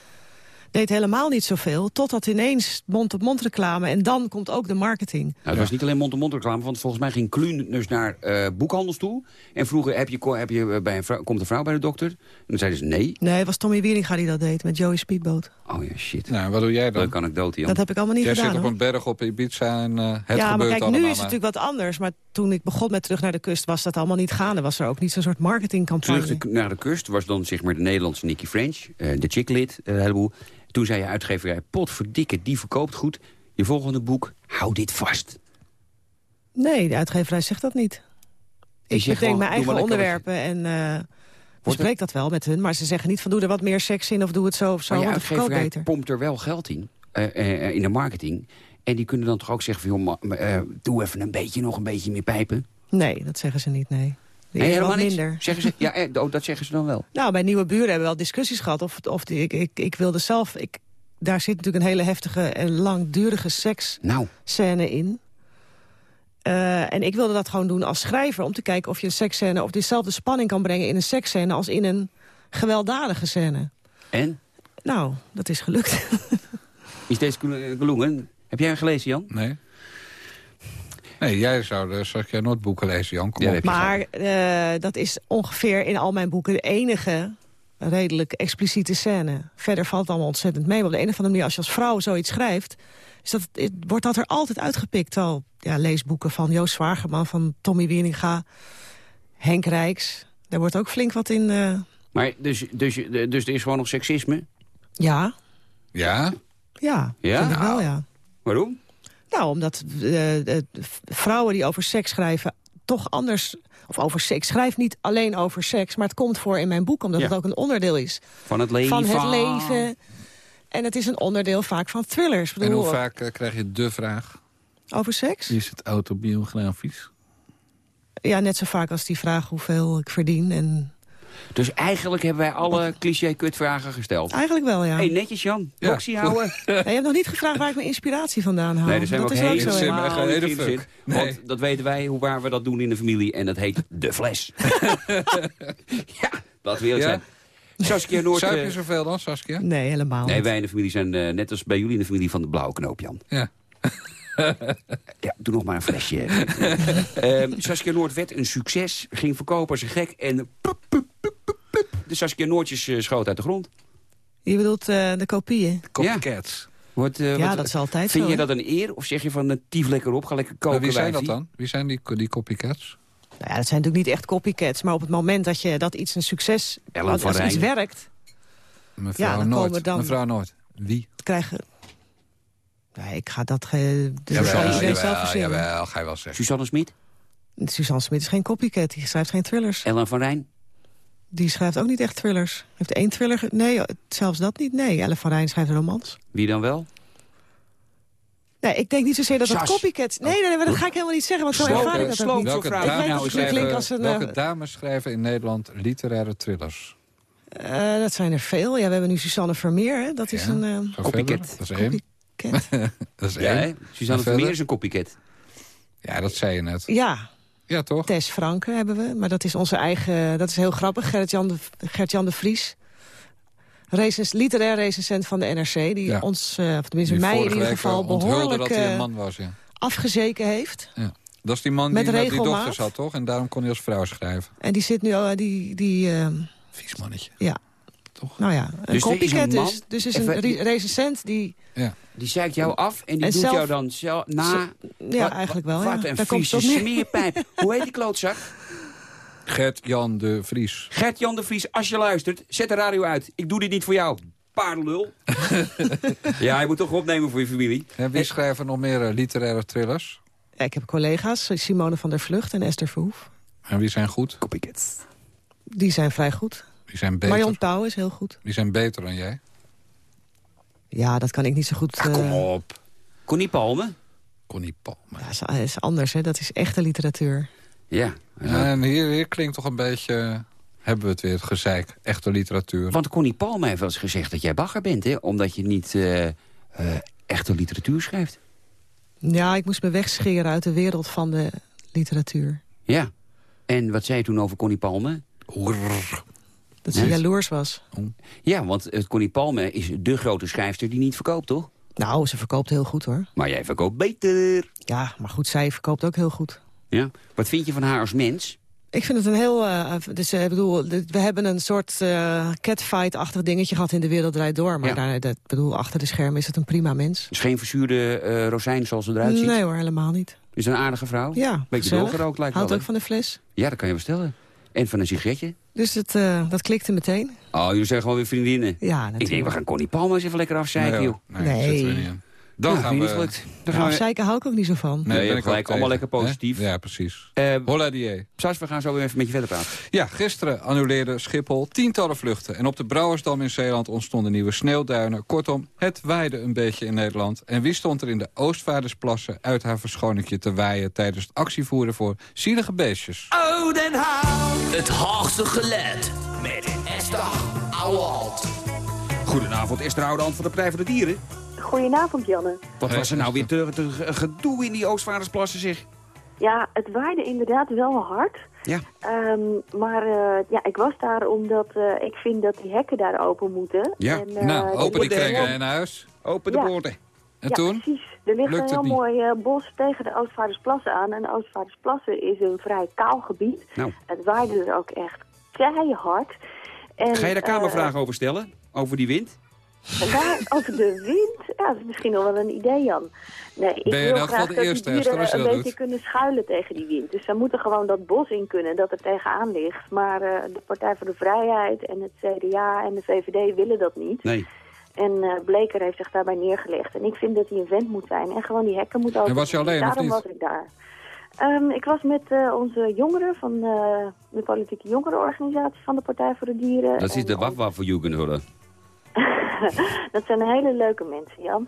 deed helemaal niet zoveel... totdat ineens mond-op-mond reclame... en dan komt ook de marketing. Nou, het was niet alleen mond-to-mond reclame, want volgens mij ging Kluun dus naar eh boekhandels toe. En vroeger heb je, heb je bij een vrouw, komt een vrouw bij de dokter. En dan zeiden ze nee. Nee, het was Tommy Wieringa die dat deed met Joey Speedboat. Oh ja, shit. Nou, wat doe jij dan? Leuke anekdote, Jan. Dat heb ik allemaal niet Jij gedaan, zit op hoor. een berg op Ibiza en eh, het ja, maar gebeurt kijk, allemaal. nu is het natuurlijk wat anders. Maar toen ik begon met Terug naar de Kust was dat allemaal niet gaande. Was er ook niet zo'n soort marketingcampagne. Terug de- naar de kust was dan zeg maar de Nederlandse Nicky French, eh, de chicklit, een heleboel. Toen zei je uitgeverij, potverdikke, die verkoopt goed. Je volgende boek, hou dit vast. Nee, de uitgeverij zegt dat niet. Ik bedenk gewoon, mijn eigen onderwerpen en eh bespreek dat wel met hun. Maar ze zeggen niet van doe er wat meer seks in of doe het zo of zo, Maar je uitgeverij pompt er wel geld in, eh, eh, in de marketing. En die kunnen dan toch ook zeggen van, joh, eh, doe even een beetje, nog een beetje meer pijpen. Nee, dat zeggen ze niet, nee. Nee, helemaal minder. Zeggen ze, ja, eh, oh, dat zeggen ze dan wel. (laughs) Nou, bij Nieuwe Buren hebben we wel discussies gehad. Of, of die, ik, ik, ik wilde zelf... Ik, daar zit natuurlijk een hele heftige en langdurige seksscène Nou, in. Eh, en ik wilde dat gewoon doen als schrijver. Om te kijken of je een seksscène... of dezelfde spanning kan brengen in een seksscène... als in een gewelddadige scène. en? Nou, dat is gelukt. (laughs) Is deze gelo- gelungen? Heb jij hem gelezen, Jan? Nee. Nee, jij zou de Saskia Noord boeken lezen, Jan. Kom. Maar eh, dat is ongeveer in al mijn boeken de enige redelijk expliciete scène. Verder valt het allemaal ontzettend mee. Maar op de een of andere manier, als je als vrouw zoiets schrijft... Is dat, het, wordt dat er altijd uitgepikt. Al ja, leesboeken van Joost Zwageman, van Tommy Wieringa... Henk Rijks. Daar wordt ook flink wat in... eh, Maar dus, dus, dus er is gewoon nog seksisme? ja, Ja? ja, Ja? wel, ja. Waarom? Nou, omdat eh, vrouwen die over seks schrijven toch anders... of over seks, schrijf niet alleen over seks... maar het komt voor in mijn boek, omdat Ja. het ook een onderdeel is. Van het leven. Van het leven. En het is een onderdeel vaak van thrillers. Ik En bedoel, hoe vaak eh, krijg je de vraag? Over seks? Is het autobiografisch? Ja, net zo vaak als die vraag hoeveel ik verdien. En... Dus eigenlijk hebben wij alle cliché-kutvragen gesteld. Eigenlijk wel, ja. hey, netjes Jan. Ja. Boxie houden. (laughs) Nee, je hebt nog niet gevraagd waar ik mijn inspiratie vandaan haal. Nee, zijn dat we is ook zo. Ja. hele zin. Nee. Want dat weten wij hoe waar we dat doen in de familie. En dat heet de fles. (laughs) (laughs) ja, eerlijk Ja? zijn. Saskia Noord... Zuip je eh, zoveel dan, Saskia? Nee, helemaal Nee, niet. wij in de familie zijn eh, net als bij jullie in de familie van de blauwe knoop, Jan. Ja. Ja, doe nog maar een flesje. (laughs) Ehm, Saskia Noord werd een succes, ging verkopen als een gek en... poep, poep. De Saskia Noordjes eh, schoot uit de grond. Je bedoelt eh, de kopieën? Copycats. Wordt, eh, Ja, wat- dat is altijd Vind zo, je dat een eer of zeg je van uh, tief lekker op, ga lekker koken Maar wie zijn dat dan? Wie zijn die, die copycats? Nou ja, dat zijn natuurlijk niet echt copycats. Maar op het moment dat, je, dat iets een succes... Ellen als, van als iets werkt, Mevrouw Ja, dan Noord. komen dan- Mevrouw Noord. Wie? krijgen... Nee, ik ga dat... ge- Dus dat zal iedereen zelf jawel, verzinnen. jawel, ga je wel zeggen. Suzanne Smit, Suzanne Smit is geen copycat. Die schrijft geen thrillers. Ellen van Rijn. Die schrijft ook niet echt thrillers. Heeft één thriller... Nee, zelfs dat niet. Nee, Elle van Rijn schrijft romans. Wie dan wel? Nee, ik denk niet zozeer dat het Sas. copycats... Nee, nee, nee, maar dat ga ik helemaal niet zeggen, want zo ervaar ik dat ook niet. Welke, dames dat schrijven, als een... welke eh, dames schrijven in Nederland literaire thrillers? eh, dat zijn er veel. Ja, we hebben nu Suzanne Vermeer, hè. Dat is Ja. een... eh, Copycat. Dat is één. (laughs) Dat is één. En Suzanne? Vermeer is een copycat. Ja, dat zei je net. Ja, Ja, toch? Tess Franke hebben we. Maar dat is onze eigen... Dat is heel grappig. Gert-Jan de, Gert-Jan de Vries. Recens, literair recensent van de NRC. Die Ja. ons, eh, of tenminste Die mij in ieder geval... onthulde behoorlijk dat hij een eh, man was, ja. afgezeken heeft. ja. Dat is die man Met die met die dochters had, toch? En daarom kon hij als vrouw schrijven. En die zit nu... al die, die, eh, Vies mannetje. ja. Toch? Nou ja, een Dus is copycat een man- dus. Dus is een Even- recensent die... Ja. Die zeikt jou af en die En doet zelf- jou dan zelf na... Ja, Wat- eigenlijk wel. Wat ja. een Daar komt vieze smeerpijp. (laughs) Hoe heet die klootzak? Gert-Jan de Vries. Gert-Jan de Vries, als je luistert, zet de radio uit. Ik doe dit niet voor jou. Paardenlul. (laughs) ja, je moet toch opnemen voor je familie. En wie schrijven nog meer eh, literaire thrillers? Ja, ik heb collega's, Simone van der Vlucht en Esther Verhoef. En wie zijn goed? Copycats. Die zijn vrij goed. Wie zijn beter? Marion Touw is heel goed. Wie zijn beter dan jij? Ja, dat kan ik niet zo goed... Kom eh, op. Connie Palme? Connie Palme. Ja, is, is anders, hè. Dat is echte literatuur. Ja. En hier, hier klinkt toch een beetje... eh, Hebben we het weer, het gezeik. Echte literatuur. Want Connie Palme heeft wel eens gezegd dat jij bagger bent, hè? Omdat je niet eh, eh, echte literatuur schrijft. Ja, ik moest me wegscheren uit de wereld van de literatuur. Ja. En wat zei je toen over Connie Palme? Dat ze jaloers was. Ja, want eh, Connie Palme is de grote schrijfster die niet verkoopt, toch? Nou, ze verkoopt heel goed, hoor. Maar jij verkoopt beter. Ja, maar goed, zij verkoopt ook heel goed. Ja. Wat vind je van haar als mens? Ik vind het een heel... eh, dus, eh, ik bedoel, dit- we hebben een soort eh, catfight-achtig dingetje gehad in de wereld draait door. Maar Ja. daar, dat, bedoel, achter de schermen is het een prima mens. Is geen verzuurde rozijn zoals ze eruit ziet? Nee hoor, helemaal niet. Is een aardige vrouw? Ja, Beetje doorgerookt lijkt Houdt wel. ook van de fles. Ja, dat kan je wel stellen. En van een sigaretje? Dus het, eh, dat klikte meteen. Oh, jullie zijn gewoon weer vriendinnen. Ja, natuurlijk. Ik denk, we gaan Connie Palme eens even lekker afzeiken, Nee, joh. hoor. Nee, Dan Ja, gaan we... niet gelukt. Dan Nou, gaan we... zeiken hou ik ook niet zo van. Nee, ben ik gelijk allemaal lekker positief. Ja, precies. Eh, Holla die. Sas, we gaan zo weer even met je verder praten. Ja, gisteren annuleerde Schiphol tientallen vluchten. En op de Brouwersdam in Zeeland ontstonden nieuwe sneeuwduinen. Kortom, het waaide een beetje in Nederland. En wie stond er in de Oostvaardersplassen uit haar verschoningje te waaien... tijdens het actievoeren voor zielige beestjes? Oh, Den Haag. Het hoogste geluid. Met Esther Ouwald. Goedenavond, Esther Oudehand van de Partij voor de Dieren. Goedenavond, Janne. Wat was er nou weer te, te gedoe in die Oostvaardersplassen, zeg? Ja, het waaide inderdaad wel hard. Ja. Ehm, maar eh, ja, ik was daar omdat eh, ik vind dat die hekken daar open moeten. Ja. En, eh, nou, open die wordt- kringen in huis. Open de Ja. poorten. En ja, toen? precies. Er ligt Lukt een heel mooi bos tegen de Oostvaardersplassen aan. En de Oostvaardersplassen is een vrij kaal gebied. Nou. Het waaide er ook echt keihard. En, Ga je daar kamervragen over stellen? Over die wind? Daar, over de wind, ja, dat is misschien nog wel een idee, Jan. Nee, ik Ben je wil graag de dat eerste, die dieren een beetje doet? kunnen schuilen tegen die wind. Dus zij moeten gewoon dat bos in kunnen dat er tegenaan ligt. Maar eh, de Partij voor de Vrijheid en het CDA en de VVD willen dat niet. Nee. En eh, Bleker heeft zich daarbij neergelegd. En ik vind dat hij een vent moet zijn en gewoon die hekken moet openen. En was je alleen, of Daarom was ik daar. Ehm, ik was met eh, onze jongeren van eh, de politieke jongerenorganisatie van de Partij voor de Dieren. Dat is de Wafwa voor Jugend, hoor. (laughs) dat zijn hele leuke mensen, Jan.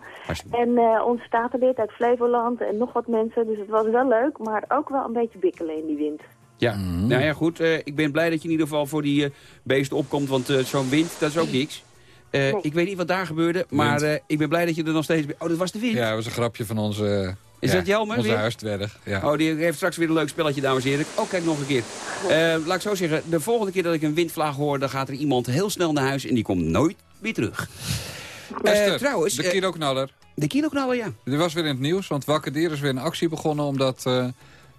En eh ons statenlid uit Flevoland en nog wat mensen. Dus het was wel leuk, maar ook wel een beetje bikkelen in die wind. Ja, nou ja, goed. eh, ik ben blij dat je in ieder geval voor die eh, beesten opkomt, want eh, zo'n wind, dat is ook niks. Eh, Ik weet niet wat daar gebeurde, maar eh, ik ben blij dat je er nog steeds... Oh, dat was de wind? Ja, dat was een grapje van onze... Is ja, dat Jelmer Onze weer? huisdwerg, ja. Oh, die heeft straks weer een leuk spelletje, dames en heren. Oh, kijk nog een keer. Laat ik zo zeggen, de volgende keer dat ik een windvlaag hoor... dan gaat er iemand heel snel naar huis en die komt nooit weer terug. Esther, Eh, trouwens, de eh, kiloknaller. De kiloknaller, ja. Er was weer in het nieuws, want Wakker Dier is weer een actie begonnen... omdat eh,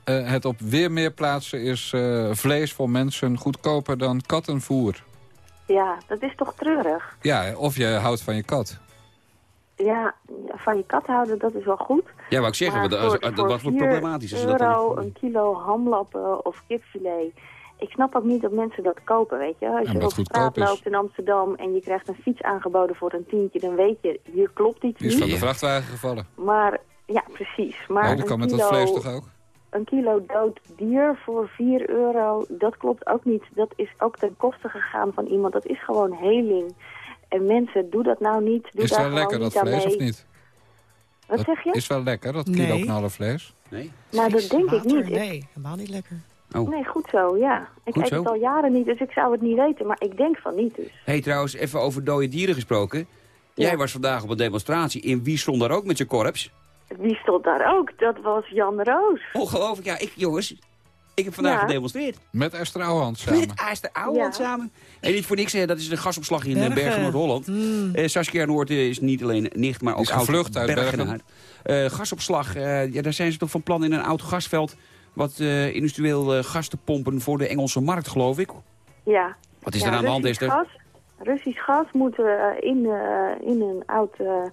eh, het op weer meer plaatsen is eh, vlees voor mensen goedkoper dan kattenvoer. Ja, dat is toch treurig. Ja, of je houdt van je kat. Ja, van je kat houden, dat is wel goed. Ja, wou ik zeggen, Maar dat, voor- dat, voor wat voor 4 problematisch is dat euro dan? een kilo hamlappen of kipfilet. Ik snap ook niet dat mensen dat kopen, weet je. Als je op straat loopt in Amsterdam en je krijgt een fiets aangeboden voor een tientje, dan weet je, hier klopt iets Die is niet. van de vrachtwagen gevallen. Maar, ja, precies. Maar Oh, dat kan met kilo, dat vlees toch ook? Een kilo dood dier voor 4 euro, dat klopt ook niet. Dat is ook ten koste gegaan van iemand. Dat is gewoon heling. En mensen, doe dat nou niet. Doe Is daar het wel lekker, dat vlees, mee. of niet? Wat Dat zeg je? Is wel lekker, dat Nee. kilo knallenvlees? Nee. Nou, dat denk ik niet. Ik- Nee, helemaal niet lekker. Oh. Nee, goed zo, ja. Ik Goed eet zo. het al jaren niet, dus ik zou het niet weten. Maar ik denk van niet dus. hey, trouwens, even over dode dieren gesproken. Jij was vandaag op een demonstratie. In wie stond daar ook met zijn korps? Wie stond daar ook? Dat was Jan Roos. Ongelooflijk, ja. Ik, jongens, ik heb vandaag Ja. gedemonstreerd. Met Esther Ouwehand samen. Met Aaster Ouwehand samen. En niet voor niks, hè, dat is de gasopslag in eh, Bergen. Bergen, Noord-Holland. Eh, Saskia Noord eh, is niet alleen nicht, maar ook oud uit Bergen. Bergenaar. Eh, gasopslag, eh, ja, daar zijn ze toch van plan in een oud gasveld... wat eh, industrieel eh, gas te pompen voor de Engelse markt, geloof ik. Ja. Wat is ja, er aan de hand, Russisch Esther? Gas, Russisch gas moet eh, in, eh, in een oud, eh,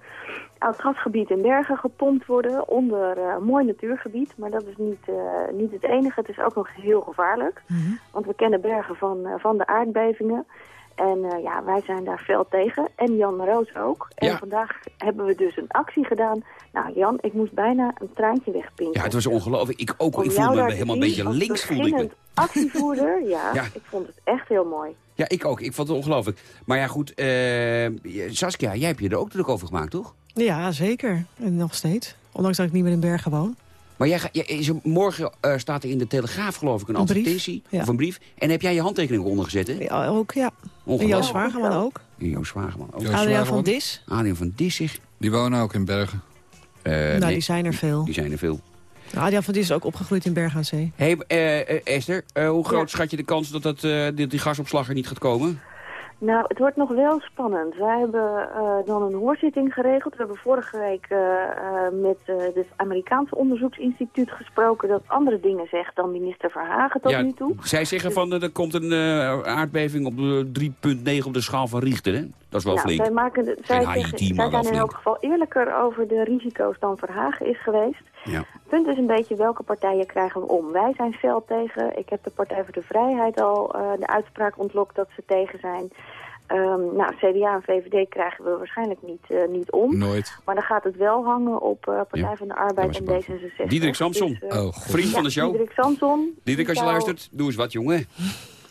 oud gasgebied in Bergen gepompt worden. Onder eh, een mooi natuurgebied. Maar dat is niet, eh, niet het enige. Het is ook nog heel gevaarlijk. Want we kennen Bergen van, eh, van de aardbevingen. En eh, ja, wij zijn daar fel tegen. En Jan Roos ook. En Ja. vandaag hebben we dus een actie gedaan. Nou Jan, ik moest bijna een traantje wegpinken. Ja, het was ongelooflijk. Ik ook. Om Ik voelde me helemaal een beetje links, voelde ik me. (laughs) actievoerder, ja, Ja. Ik vond het echt heel mooi. Ja, ik ook. Ik vond het ongelooflijk. Maar ja, goed. eh, Saskia, jij hebt je er ook druk over gemaakt, toch? Ja, zeker. En nog steeds. Ondanks dat ik niet meer in Bergen woon. Maar jij, jij, is er- morgen eh, staat er in de Telegraaf, geloof ik, een, Een brief, advertentie. ja. Of een brief. En heb jij je handtekening onder gezet, hè? Ja, ook, ja. En. Joost Zwageman ook. En Joost Zwageman ook. Adriaan van Dis. Adriaan van Dis zich. Die wonen ook in Bergen. nou, die zijn er veel. Die zijn er veel. Nou, Adriaan van Dis is ook opgegroeid in Bergen aan Zee. Hé, hey, eh, eh, Esther, eh, hoe groot schat je de kans dat, dat eh, die, die gasopslag er niet gaat komen? Nou, het wordt nog wel spannend. Wij hebben eh, dan een hoorzitting geregeld. We hebben vorige week eh, eh, met het Amerikaanse onderzoeksinstituut gesproken... dat andere dingen zegt dan minister Verhagen tot ja, nu toe. zij zeggen van eh, er komt een aardbeving op de 3,9 op de schaal van Richter, hè? Dat is wel Nou, flink. zij, maken de, zij, zeggen- zijn in elk geval eerlijker over de risico's dan Verhagen is geweest. Ja. Het punt is een beetje welke partijen krijgen we om. Wij zijn fel tegen. Ik heb de Partij voor de Vrijheid al eh, de uitspraak ontlokt dat ze tegen zijn. Ehm, nou, CDA en VVD krijgen we waarschijnlijk niet, eh, niet om. Nooit. Maar dan gaat het wel hangen op eh, Partij Ja, van de Arbeid en D66. Diederik Samson, Dus, eh, Oh, vriend van de show. Diederik Samson. Diederik, als je zou- luistert, doe eens wat, jongen.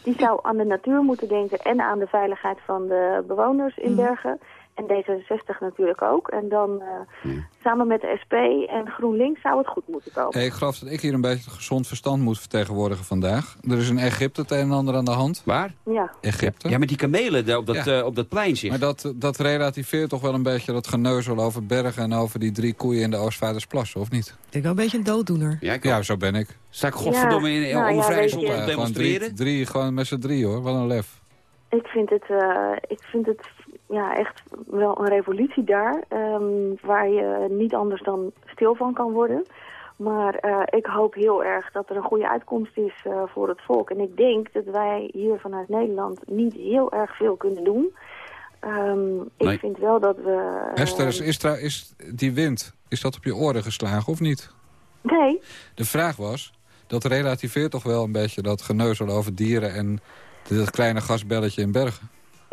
Die zou aan de natuur moeten denken en aan de veiligheid van de bewoners in Bergen. En D66 natuurlijk ook. En dan eh, samen met de SP en GroenLinks zou het goed moeten komen. Hey, ik geloof dat ik hier een beetje het gezond verstand moet vertegenwoordigen vandaag. Er is in Egypte het een en ander aan de hand. Waar? Ja. Egypte. Ja, met die kamelen daar op dat, Ja. eh, op dat plein. Maar dat, dat relativeert toch wel een beetje dat geneuzel over bergen... en over die drie koeien in de Oostvaardersplassen, of niet? Ik denk wel een beetje een dooddoener. Ja, ik Ja, zo ben ik. Sta ik godverdomme in, nou een je- te demonstreren? drie, drie, gewoon met z'n drie hoor, wat een lef. Ik vind het, eh, ik vind het ja, echt wel een revolutie daar. ehm, waar je niet anders dan stil van kan worden. Maar eh, ik hoop heel erg dat er een goede uitkomst is eh, voor het volk. En ik denk dat wij hier vanuit Nederland niet heel erg veel kunnen doen. Ehm, ik vind wel dat we... eh, Esther, is, is, daar- is die wind, is dat op je oren geslagen of niet? Nee, De vraag was, dat relativeert toch wel een beetje dat geneuzel over dieren... en dat kleine gasbelletje in Bergen.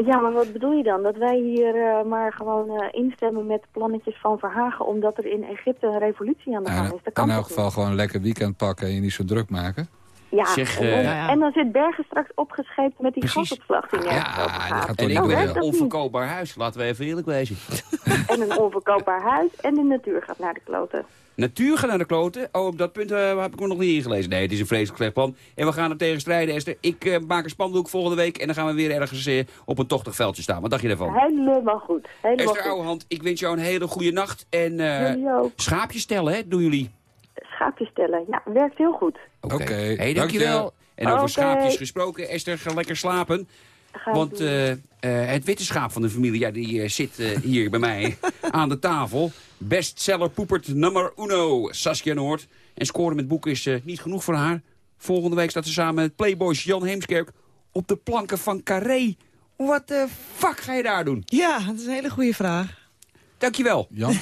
Ja, maar wat bedoel je dan? Dat wij hier eh, maar gewoon eh, instemmen met plannetjes van Verhagen... omdat er in Egypte een revolutie aan de gang Ja, is? Dat kan in elk geval gewoon een lekker weekend pakken en je niet zo druk maken. Ja, Zeg, en, eh, en- Ja, ja. en dan zit Bergen straks opgescheept met die die nergens over gaat. En ik wil een dat niet. onverkoopbaar huis. Laten we even eerlijk wezen. (laughs) En een onverkoopbaar huis en de natuur gaat naar de kloten. Natuur gaat naar de kloten. Oh, op dat punt eh, heb ik me nog niet ingelezen. Nee, het is een vreselijk slecht plan. En we gaan er tegen strijden, Esther. Ik eh, maak een spandoek volgende week. En dan gaan we weer ergens eh, op een tochtig veldje staan. Wat dacht je daarvan? Helemaal goed. Helemaal Esther goed. Ouwehand, ik wens jou een hele goede nacht. En eh, Jullie ook. schaapjes stellen, hè? Doen jullie? Schaapjes stellen. Ja, werkt heel goed. Oké. Hey, dank dankjewel. je. En over schaapjes gesproken. Esther, ga lekker slapen. Want eh, eh, het witte schaap van de familie, ja, die zit eh, hier bij mij (laughs) aan de tafel. Bestseller poepert nummer uno, Saskia Noord. En scoren met boeken is eh, niet genoeg voor haar. Volgende week staat ze samen met Playboys Jan Heemskerk op de planken van Carré. Wat de fuck ga je daar doen? Ja, dat is een hele goede vraag. Dankjewel. Jan? (laughs)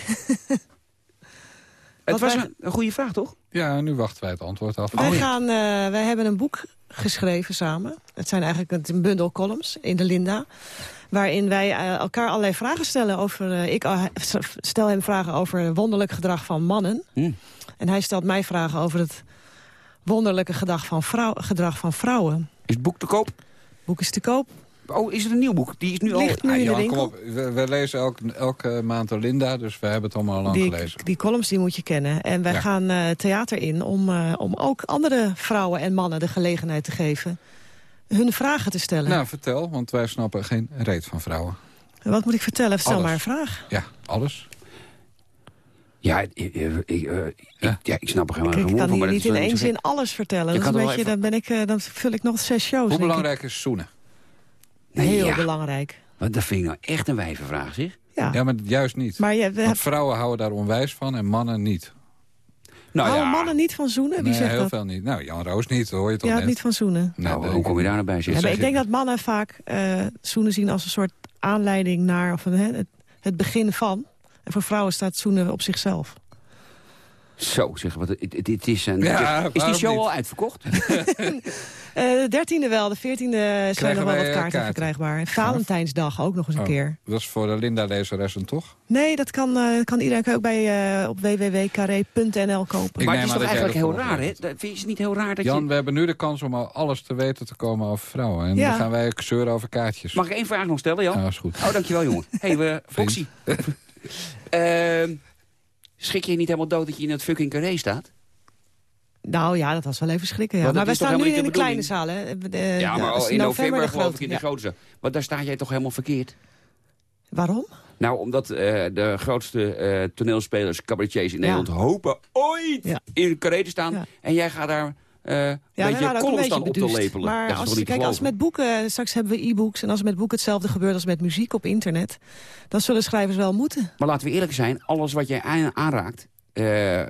Het was wij- een, een goede vraag, toch? Ja, nu wachten wij het antwoord af. Wij, gaan, eh, wij hebben een boek geschreven samen. Het zijn eigenlijk een bundel columns in de Linda. Waarin wij eh, elkaar allerlei vragen stellen over... eh, ik eh, stel hem vragen over wonderlijk gedrag van mannen. Hm. En hij stelt mij vragen over het wonderlijke gedrag van, vrouw, gedrag van vrouwen. Is het boek te koop? Boek is te koop. Oh, is het een nieuw boek? Die is nu al... Ligt nu Ah, Jan, kom op. We, we lezen elke, elke maand Linda, dus we hebben het allemaal al lang Die, gelezen. die columns die moet je kennen. En wij Ja. gaan theater in om, om ook andere vrouwen en mannen de gelegenheid te geven... hun vragen te stellen. Nou, vertel, want wij snappen geen reet van vrouwen. Wat moet ik vertellen? Stel Alles. maar een vraag. Ja, alles. Ja, ik, ik, ik, eh, ik- ja, ik snap er helemaal geen ik woord kan van, hier maar niet in één zin alles vertellen. Je Dat is kan een toch beetje, wel dan, ben ik, eh, dan vul ik nog zes shows. Hoe ik. belangrijk is zoenen? Heel Ja. belangrijk. Want dat vind ik nou echt een wijvenvraag, zeg. Ja. Ja, maar juist niet. Maar je, we Want vrouwen houden daar onwijs van en mannen niet. Nou houden ja, mannen niet van zoenen? Wie nee, zegt heel dat? veel niet. Nou, Jan Roos niet, hoor je toch net. niet van zoenen. Nou, nee, hoe kom je daar nou bij? Ja, zeg ik denk dat mannen vaak eh, zoenen zien als een soort aanleiding naar... Of een, hè, het, het begin van. En voor vrouwen staat zoenen op zichzelf. Zo, zeg, wat, het, is een... Ja, is die show niet? al uitverkocht? (laughs) Eh, de dertiende wel, de veertiende zijn nog wel wat eh, kaarten, kaarten? verkrijgbaar. En Valentijnsdag ook nog eens een Oh, keer. Dat is voor de Linda-lezeressen, toch? Nee, dat kan, eh, kan iedereen ook bij, op www.carré.nl kopen. Ik maar het is toch eigenlijk heel raar, hè? Vind je het niet heel raar dat Jan, je... we hebben nu de kans om al alles te weten te komen over vrouwen. En Ja. dan gaan wij zeuren over kaartjes. Mag ik één vraag nog stellen, Jan? Ja, is goed. Oh, dankjewel, jongen. Hé, hey, we Foxy. (laughs) Ehm, schrik je niet helemaal dood dat je in het fucking carré staat? Nou ja, dat was wel even schrikken. Ja. Maar dat wij staan nu in de kleine zaal. Hè. Ja, maar al in november de geloof ik in de grote zaal. Maar daar sta jij toch helemaal verkeerd? Waarom? Nou, omdat eh, de grootste eh, toneelspelers, cabaretiers in. Nederland... hopen ooit in een carré te staan. En jij gaat daar eh Ja, beetje een columns beetje staan op te lepelen. Maar als, kijk, als met boeken, straks hebben we e-books... en als met boeken hetzelfde gebeurt als met muziek op internet... dan zullen schrijvers wel moeten. Maar laten we eerlijk zijn, alles wat jij aan- aanraakt... eh,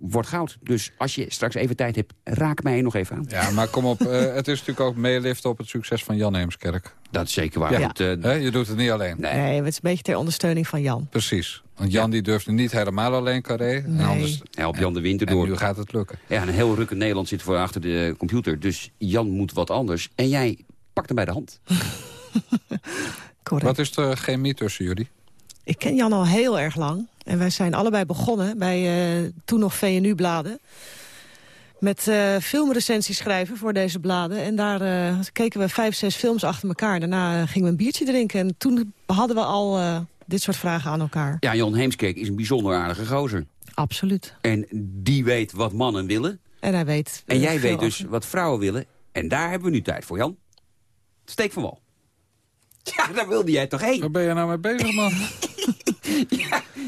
wordt goud. Dus als je straks even tijd hebt, raak mij nog even aan. Ja, maar kom op. eh, het is natuurlijk ook meeliften op het succes van Jan Heemskerk. Dat is zeker waar. Ja. Want, eh, Hè, je doet het niet alleen. nee. Nee, het is een beetje ter ondersteuning van Jan. Precies. Want Jan die durfde niet helemaal alleen carré. En Nee. anders, Help Jan de Winter en door. nu gaat het lukken. Ja, een heel ruk in Nederland zit voor achter de computer. Dus Jan moet wat anders. En jij pakt hem bij de hand. (laughs) Correct. Wat is de chemie tussen jullie? Ik ken Jan al heel erg lang. En wij zijn allebei begonnen bij eh, toen nog VNU-bladen. Met eh, filmrecensies schrijven voor deze bladen. En daar eh, keken we vijf, zes films achter elkaar. Daarna gingen we een biertje drinken. En toen hadden we al eh, dit soort vragen aan elkaar. Ja, Jan Heemskerk is een bijzonder aardige gozer. Absoluut. En die weet wat mannen willen. En hij weet... En jij weet dus over- wat vrouwen willen. En daar hebben we nu tijd voor, Jan. Steek van wal. Ja, daar wilde jij toch heen? Waar ben je nou mee bezig, man? (laughs) (laughs)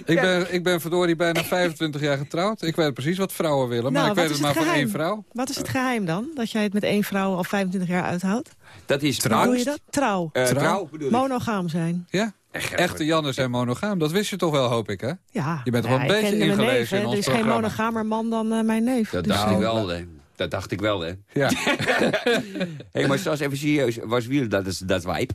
Ik, ben, ik ben verdorie bijna 25 jaar getrouwd. Ik weet precies wat vrouwen willen, maar Nou, ik weet het maar het van één geheim? vrouw. Wat is het geheim dan? Dat jij het met één vrouw al 25 jaar uithoudt? Dat is Hoe doe je dat? Trouw. Eh, trouw bedoel. Monogaam zijn. Ja? Echte Jannen zijn monogaam. Dat wist je toch wel, hoop ik, hè? Ja. Je bent toch Ja, wel een beetje ingelezen neef, in Er ons is geen monogamer man dan eh, mijn neef. Dat Dus, dacht ik eh, wel, hè. Dat dacht ik wel, hè. Ja. (laughs) hey, maar zoals even serieus. Was wie dat is dat wipe?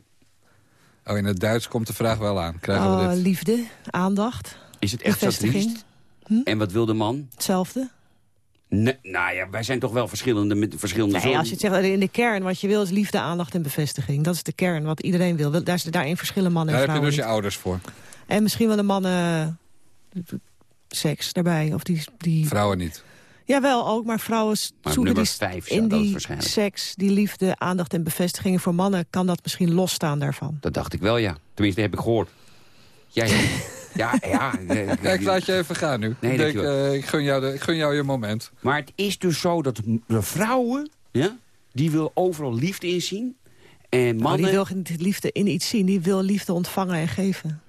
Oh, in het Duits komt de vraag wel aan. Krijgen we oh, dit? liefde, aandacht, Is het echt zo bevestiging. triest? En wat wil de man? Hetzelfde. Nee, nou ja, wij zijn toch wel verschillende met verschillende Nee, als je het zegt in de kern, wat je wil is liefde, aandacht en bevestiging. Dat is de kern, wat iedereen wil. Daar, daarin verschillen mannen Daar en heb je vrouwen dus je ouders voor. En misschien willen mannen eh, seks daarbij. Of die, die... Vrouwen niet. Jawel, ook, maar vrouwen Maar zoeken die, vijf in die seks, die liefde, aandacht en bevestiging. Voor mannen kan dat misschien losstaan daarvan. Dat dacht ik wel, ja. Tenminste, heb ik gehoord. Jij, (laughs) ja, ja. Ja, ik laat je even gaan nu. Nee, ik, denk, eh, ik, gun jou de, ik gun jou je moment. Maar het is dus zo dat de vrouwen, ja, die wil overal liefde in zien. En Maar mannen, die wil niet liefde in iets zien, die wil liefde ontvangen en geven.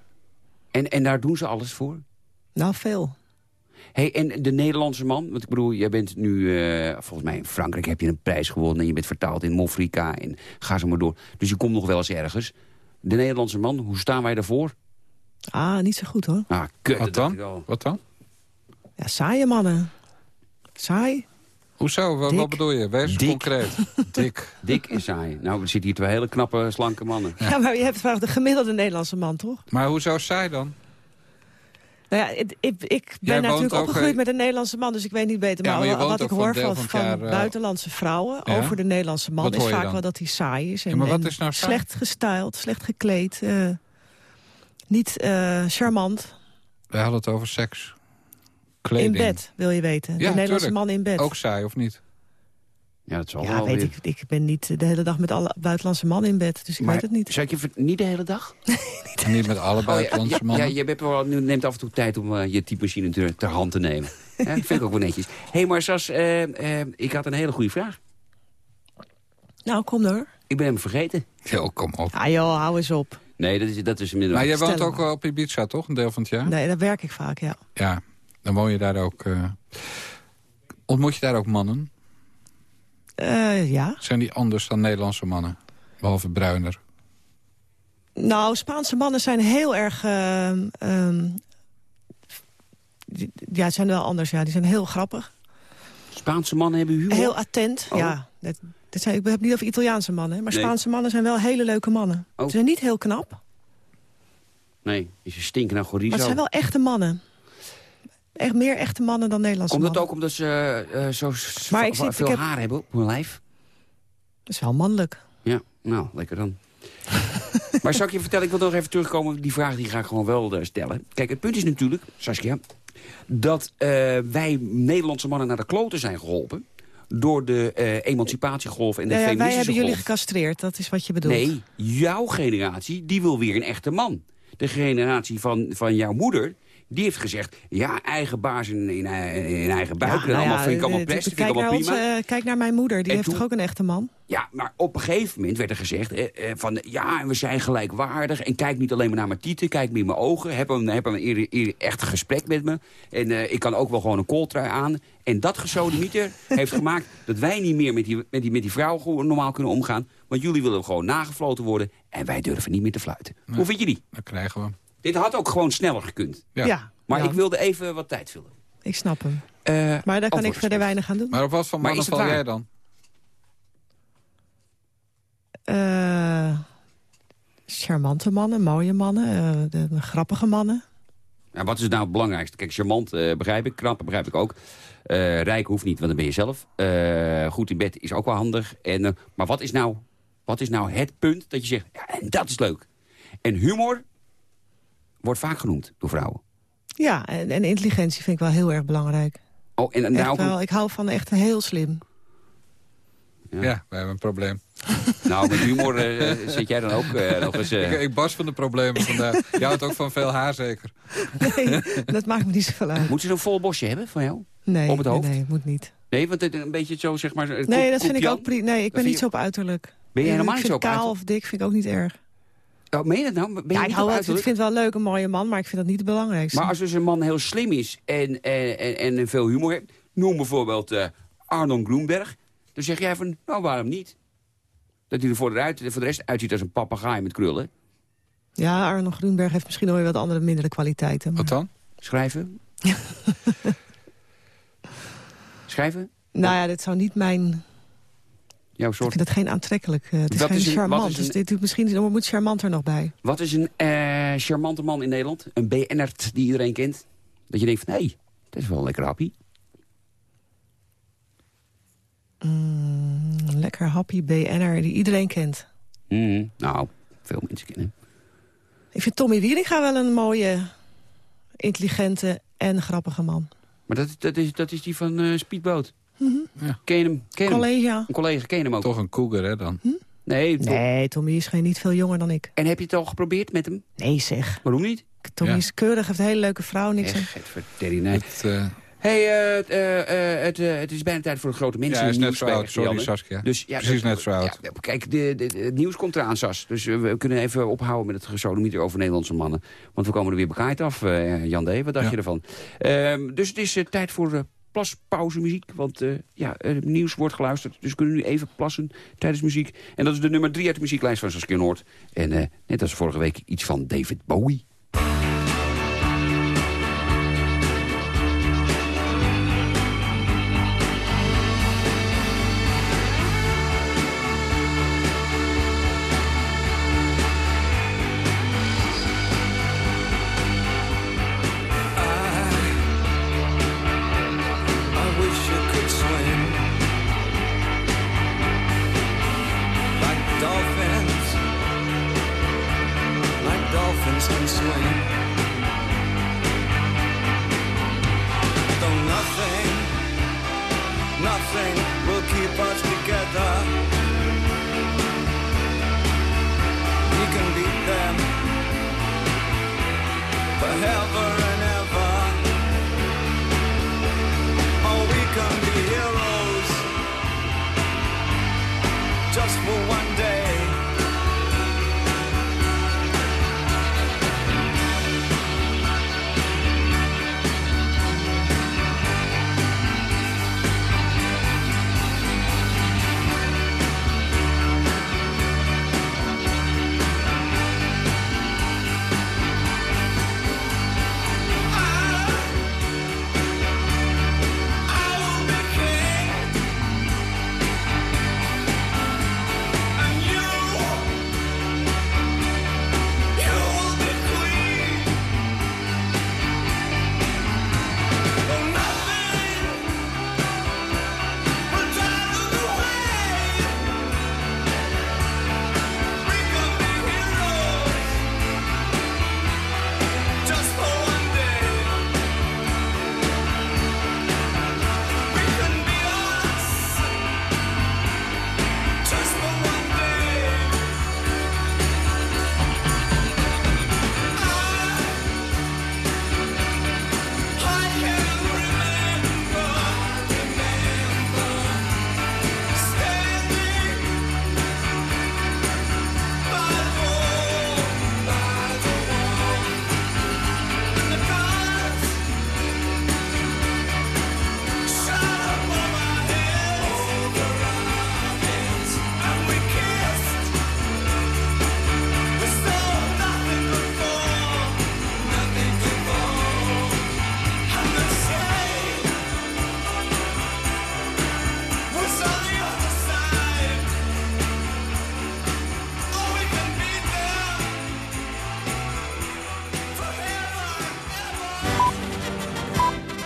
en, en daar doen ze alles voor. Nou, veel. Hey, en de Nederlandse man, want ik bedoel, jij bent nu, eh, volgens mij in Frankrijk heb je een prijs gewonnen... en je bent vertaald in Mofrika en ga zo maar door. Dus je komt nog wel eens ergens. De Nederlandse man, hoe staan wij daarvoor? Ah, niet zo goed hoor. Ah, kut, Wat dan? Wat dan? Ja, saaie mannen. Saai. Hoezo? Wat, bedoel je? Wees Dik. concreet. (laughs) Dik. Dik en saai. Nou, er zitten hier twee hele knappe, slanke mannen. Ja. maar je hebt vraagt de gemiddelde Nederlandse man, toch? Maar hoezo saai dan? Nou ja, ik, ik ben natuurlijk opgegroeid eh, met een Nederlandse man, dus ik weet niet beter. Ja, Maar, wat ik hoor van, van eh, buitenlandse vrouwen ja? over de Nederlandse man... Is vaak dan? wel dat hij saai is. En, Ja, maar wat is nou saai? slecht gestyled, slecht gekleed. eh, niet charmant. Wij hadden het over seks. Kleding. In bed, wil je weten. Ja, de Nederlandse tuurlijk. man in bed. Ook saai, of niet? Ja, dat zal ja, wel weet weer. ik. Ik ben niet de hele dag met alle buitenlandse mannen in bed. Dus ik Maar weet het niet. Zou ik je niet de hele dag? (laughs) En niet met alle Oh, ja, buitenlandse ja, ja, mannen. je hebt wel, nu neemt af en toe tijd om eh, je typemachine ter, ter hand te nemen. (laughs) ja, dat vind ik ook wel netjes. Hé, hey, maar Sas, eh, eh, ik had een hele goede vraag. Nou, kom door. Ik ben hem vergeten. Jo, kom op. Ah joh, hou eens op. Nee, dat is, dat is minder. Maar jij woont Stel ook op Ibiza, toch? Een deel van het jaar? Nee, daar werk ik vaak, ja. Ja, dan woon je daar ook... eh, Ontmoet je daar ook mannen? Eh, ja. Zijn die anders dan Nederlandse mannen? Behalve bruiner. Nou, Spaanse mannen zijn heel erg... ehm, ehm, die- ja, het zijn wel anders. Ja. Die zijn heel grappig. Spaanse mannen hebben humor? Heel attent. Oh. Ja, dat, dat zijn, ik heb niet over Italiaanse mannen. Maar Nee. Spaanse mannen zijn wel hele leuke mannen. Oh. Ze zijn niet heel knap. Nee, een stinken naar Maar chorizo. het zijn wel echte mannen. Echt meer echte mannen dan Nederlandse Komt dat ook omdat ze eh, zo s- Maar ik veel zie- ik heb- haar hebben op hun lijf? Dat is wel mannelijk. Ja, nou, lekker dan. (laughs) maar zal ik je vertellen, ik wil nog even terugkomen op die vraag, die ga ik gewoon wel eh, stellen. Kijk, het punt is natuurlijk, Saskia, dat wij Nederlandse mannen naar de kloten zijn geholpen door de eh, emancipatiegolf en de Ja, ja, wij hebben jullie golf. gecastreerd. Dat is wat je bedoelt. Nee, jouw generatie, die wil weer een echte man. De generatie van, van jouw moeder, die heeft gezegd... ja, eigen baas in, in, in eigen buik. en nou allemaal, ja, vind ik allemaal eh, plastic, vind kijk, ik allemaal naar prima. onze, eh, kijk naar mijn moeder. Die En heeft toch ook een echte man? Ja, maar op een gegeven moment werd er gezegd eh, eh, van... ja, en we zijn gelijkwaardig en kijk niet alleen maar naar mijn tieten... kijk me in mijn ogen, heb een, heb een eerder, eerder echt gesprek met me... en eh, ik kan ook wel gewoon een kooltrui aan. En dat gesodemieter (laughs) heeft gemaakt dat wij niet meer met die, met, die, met die vrouw normaal kunnen omgaan... want jullie willen gewoon nagefloten worden en wij durven niet meer te fluiten. Hoe vind je die? Dat krijgen we. Dit had ook gewoon sneller gekund. Ja. Ja. Maar Ja. ik wilde even wat tijd vullen. Ik snap hem. Eh, Maar daar kan ik verder weinig aan doen. Maar op wat voor Maar mannen val jij dan? Eh, charmante mannen, mooie mannen, eh, de, de grappige mannen. Ja, wat is nou het belangrijkste? Kijk, charmant eh, begrijp ik, knap begrijp ik ook. Eh, rijk hoeft niet, want dan ben je zelf. Eh, goed in bed is ook wel handig. En, eh, maar wat is, nou, wat is nou het punt dat je zegt, ja, en dat is leuk. En humor wordt vaak genoemd door vrouwen. Ja, en, en intelligentie vind ik wel heel erg belangrijk. Oh, en, en wel, ik hou van echt heel slim. Ja. Ja, we hebben een probleem. (laughs) nou, met humor eh, zit jij dan ook eh, nog eens... eh, Ik, ik barst van de problemen vandaag. (laughs) Je houdt ook van veel haar zeker. Nee, dat maakt me niet zoveel uit. Moet ze zo'n vol bosje hebben van jou? Nee, op het nee, hoofd? nee, moet niet. Nee, want het een beetje zo, zeg maar... Nee, dat vind ik ook prima. Nee, ik ben niet je- zo op uiterlijk. Ben je helemaal ik niet vind zo op kaal uiterlijk? of dik vind ik ook niet erg. Oh, meen je dat nou? Ben je Ja, ik, hou wel, ik vind het wel leuk, een mooie man, maar ik vind dat niet het belangrijkste. Maar als dus een man heel slim is en, en, en, en veel humor heeft... noem bijvoorbeeld eh Arnon Groenberg... dan zeg jij van, nou waarom niet? Dat hij er voor de, uit, voor de rest uitziet als een papegaai met krullen. Ja, Arno Groenberg heeft misschien weer wat andere mindere kwaliteiten. maar- Wat dan? Schrijven? (laughs) Schrijven? Nou ja, dit zou niet mijn... Jouw Ik soort... vind dat geen aantrekkelijk. eh, het is geen is een- charmant. is Dus dit misschien er moet charmant er nog bij. Wat is een eh, charmante man in Nederland? Een BN'ert die iedereen kent? Dat je denkt van, hé, hey, dat is wel een lekker happy. Mm, lekker happy BN'er die iedereen kent. Mhm. Nou, veel mensen kennen. Ik vind Tommy Wieringa wel een mooie, intelligente en grappige man. Maar dat, dat, is, dat is die van eh Speedboot. Mhm. Ken je hem? Ken? Collega. Een collega, ken je hem ook? Toch een cougar, hè, dan? Nee, toch? Nee, Tommy is geen niet veel jonger dan ik. En heb je het al geprobeerd met hem? Nee zeg. Waarom niet? Tommy Ja. is keurig, heeft een hele leuke vrouw. Niks Echt, het verderrie, nee. Het, eh, hey, eh, het, eh, het, eh, het is bijna tijd voor de grote mensen. Ja, hij is net zo oud. Sorry, Janne. Saskia. Dus, ja, Precies dat- net zo oud. ja, kijk, de, het nieuws komt eraan, Sas. Dus we kunnen even ophouden met het gesodemieter over Nederlandse mannen. Want we komen er weer bekaaid af, eh, Jan D. Wat dacht Ja. je ervan? Ehm, dus het is tijd voor uh, plaspauzemuziek. Want eh, ja, het nieuws wordt geluisterd. Dus we kunnen nu even plassen tijdens muziek. En dat is de nummer drie uit de muzieklijst van Saskia Noord. En eh, net als vorige week iets van David Bowie.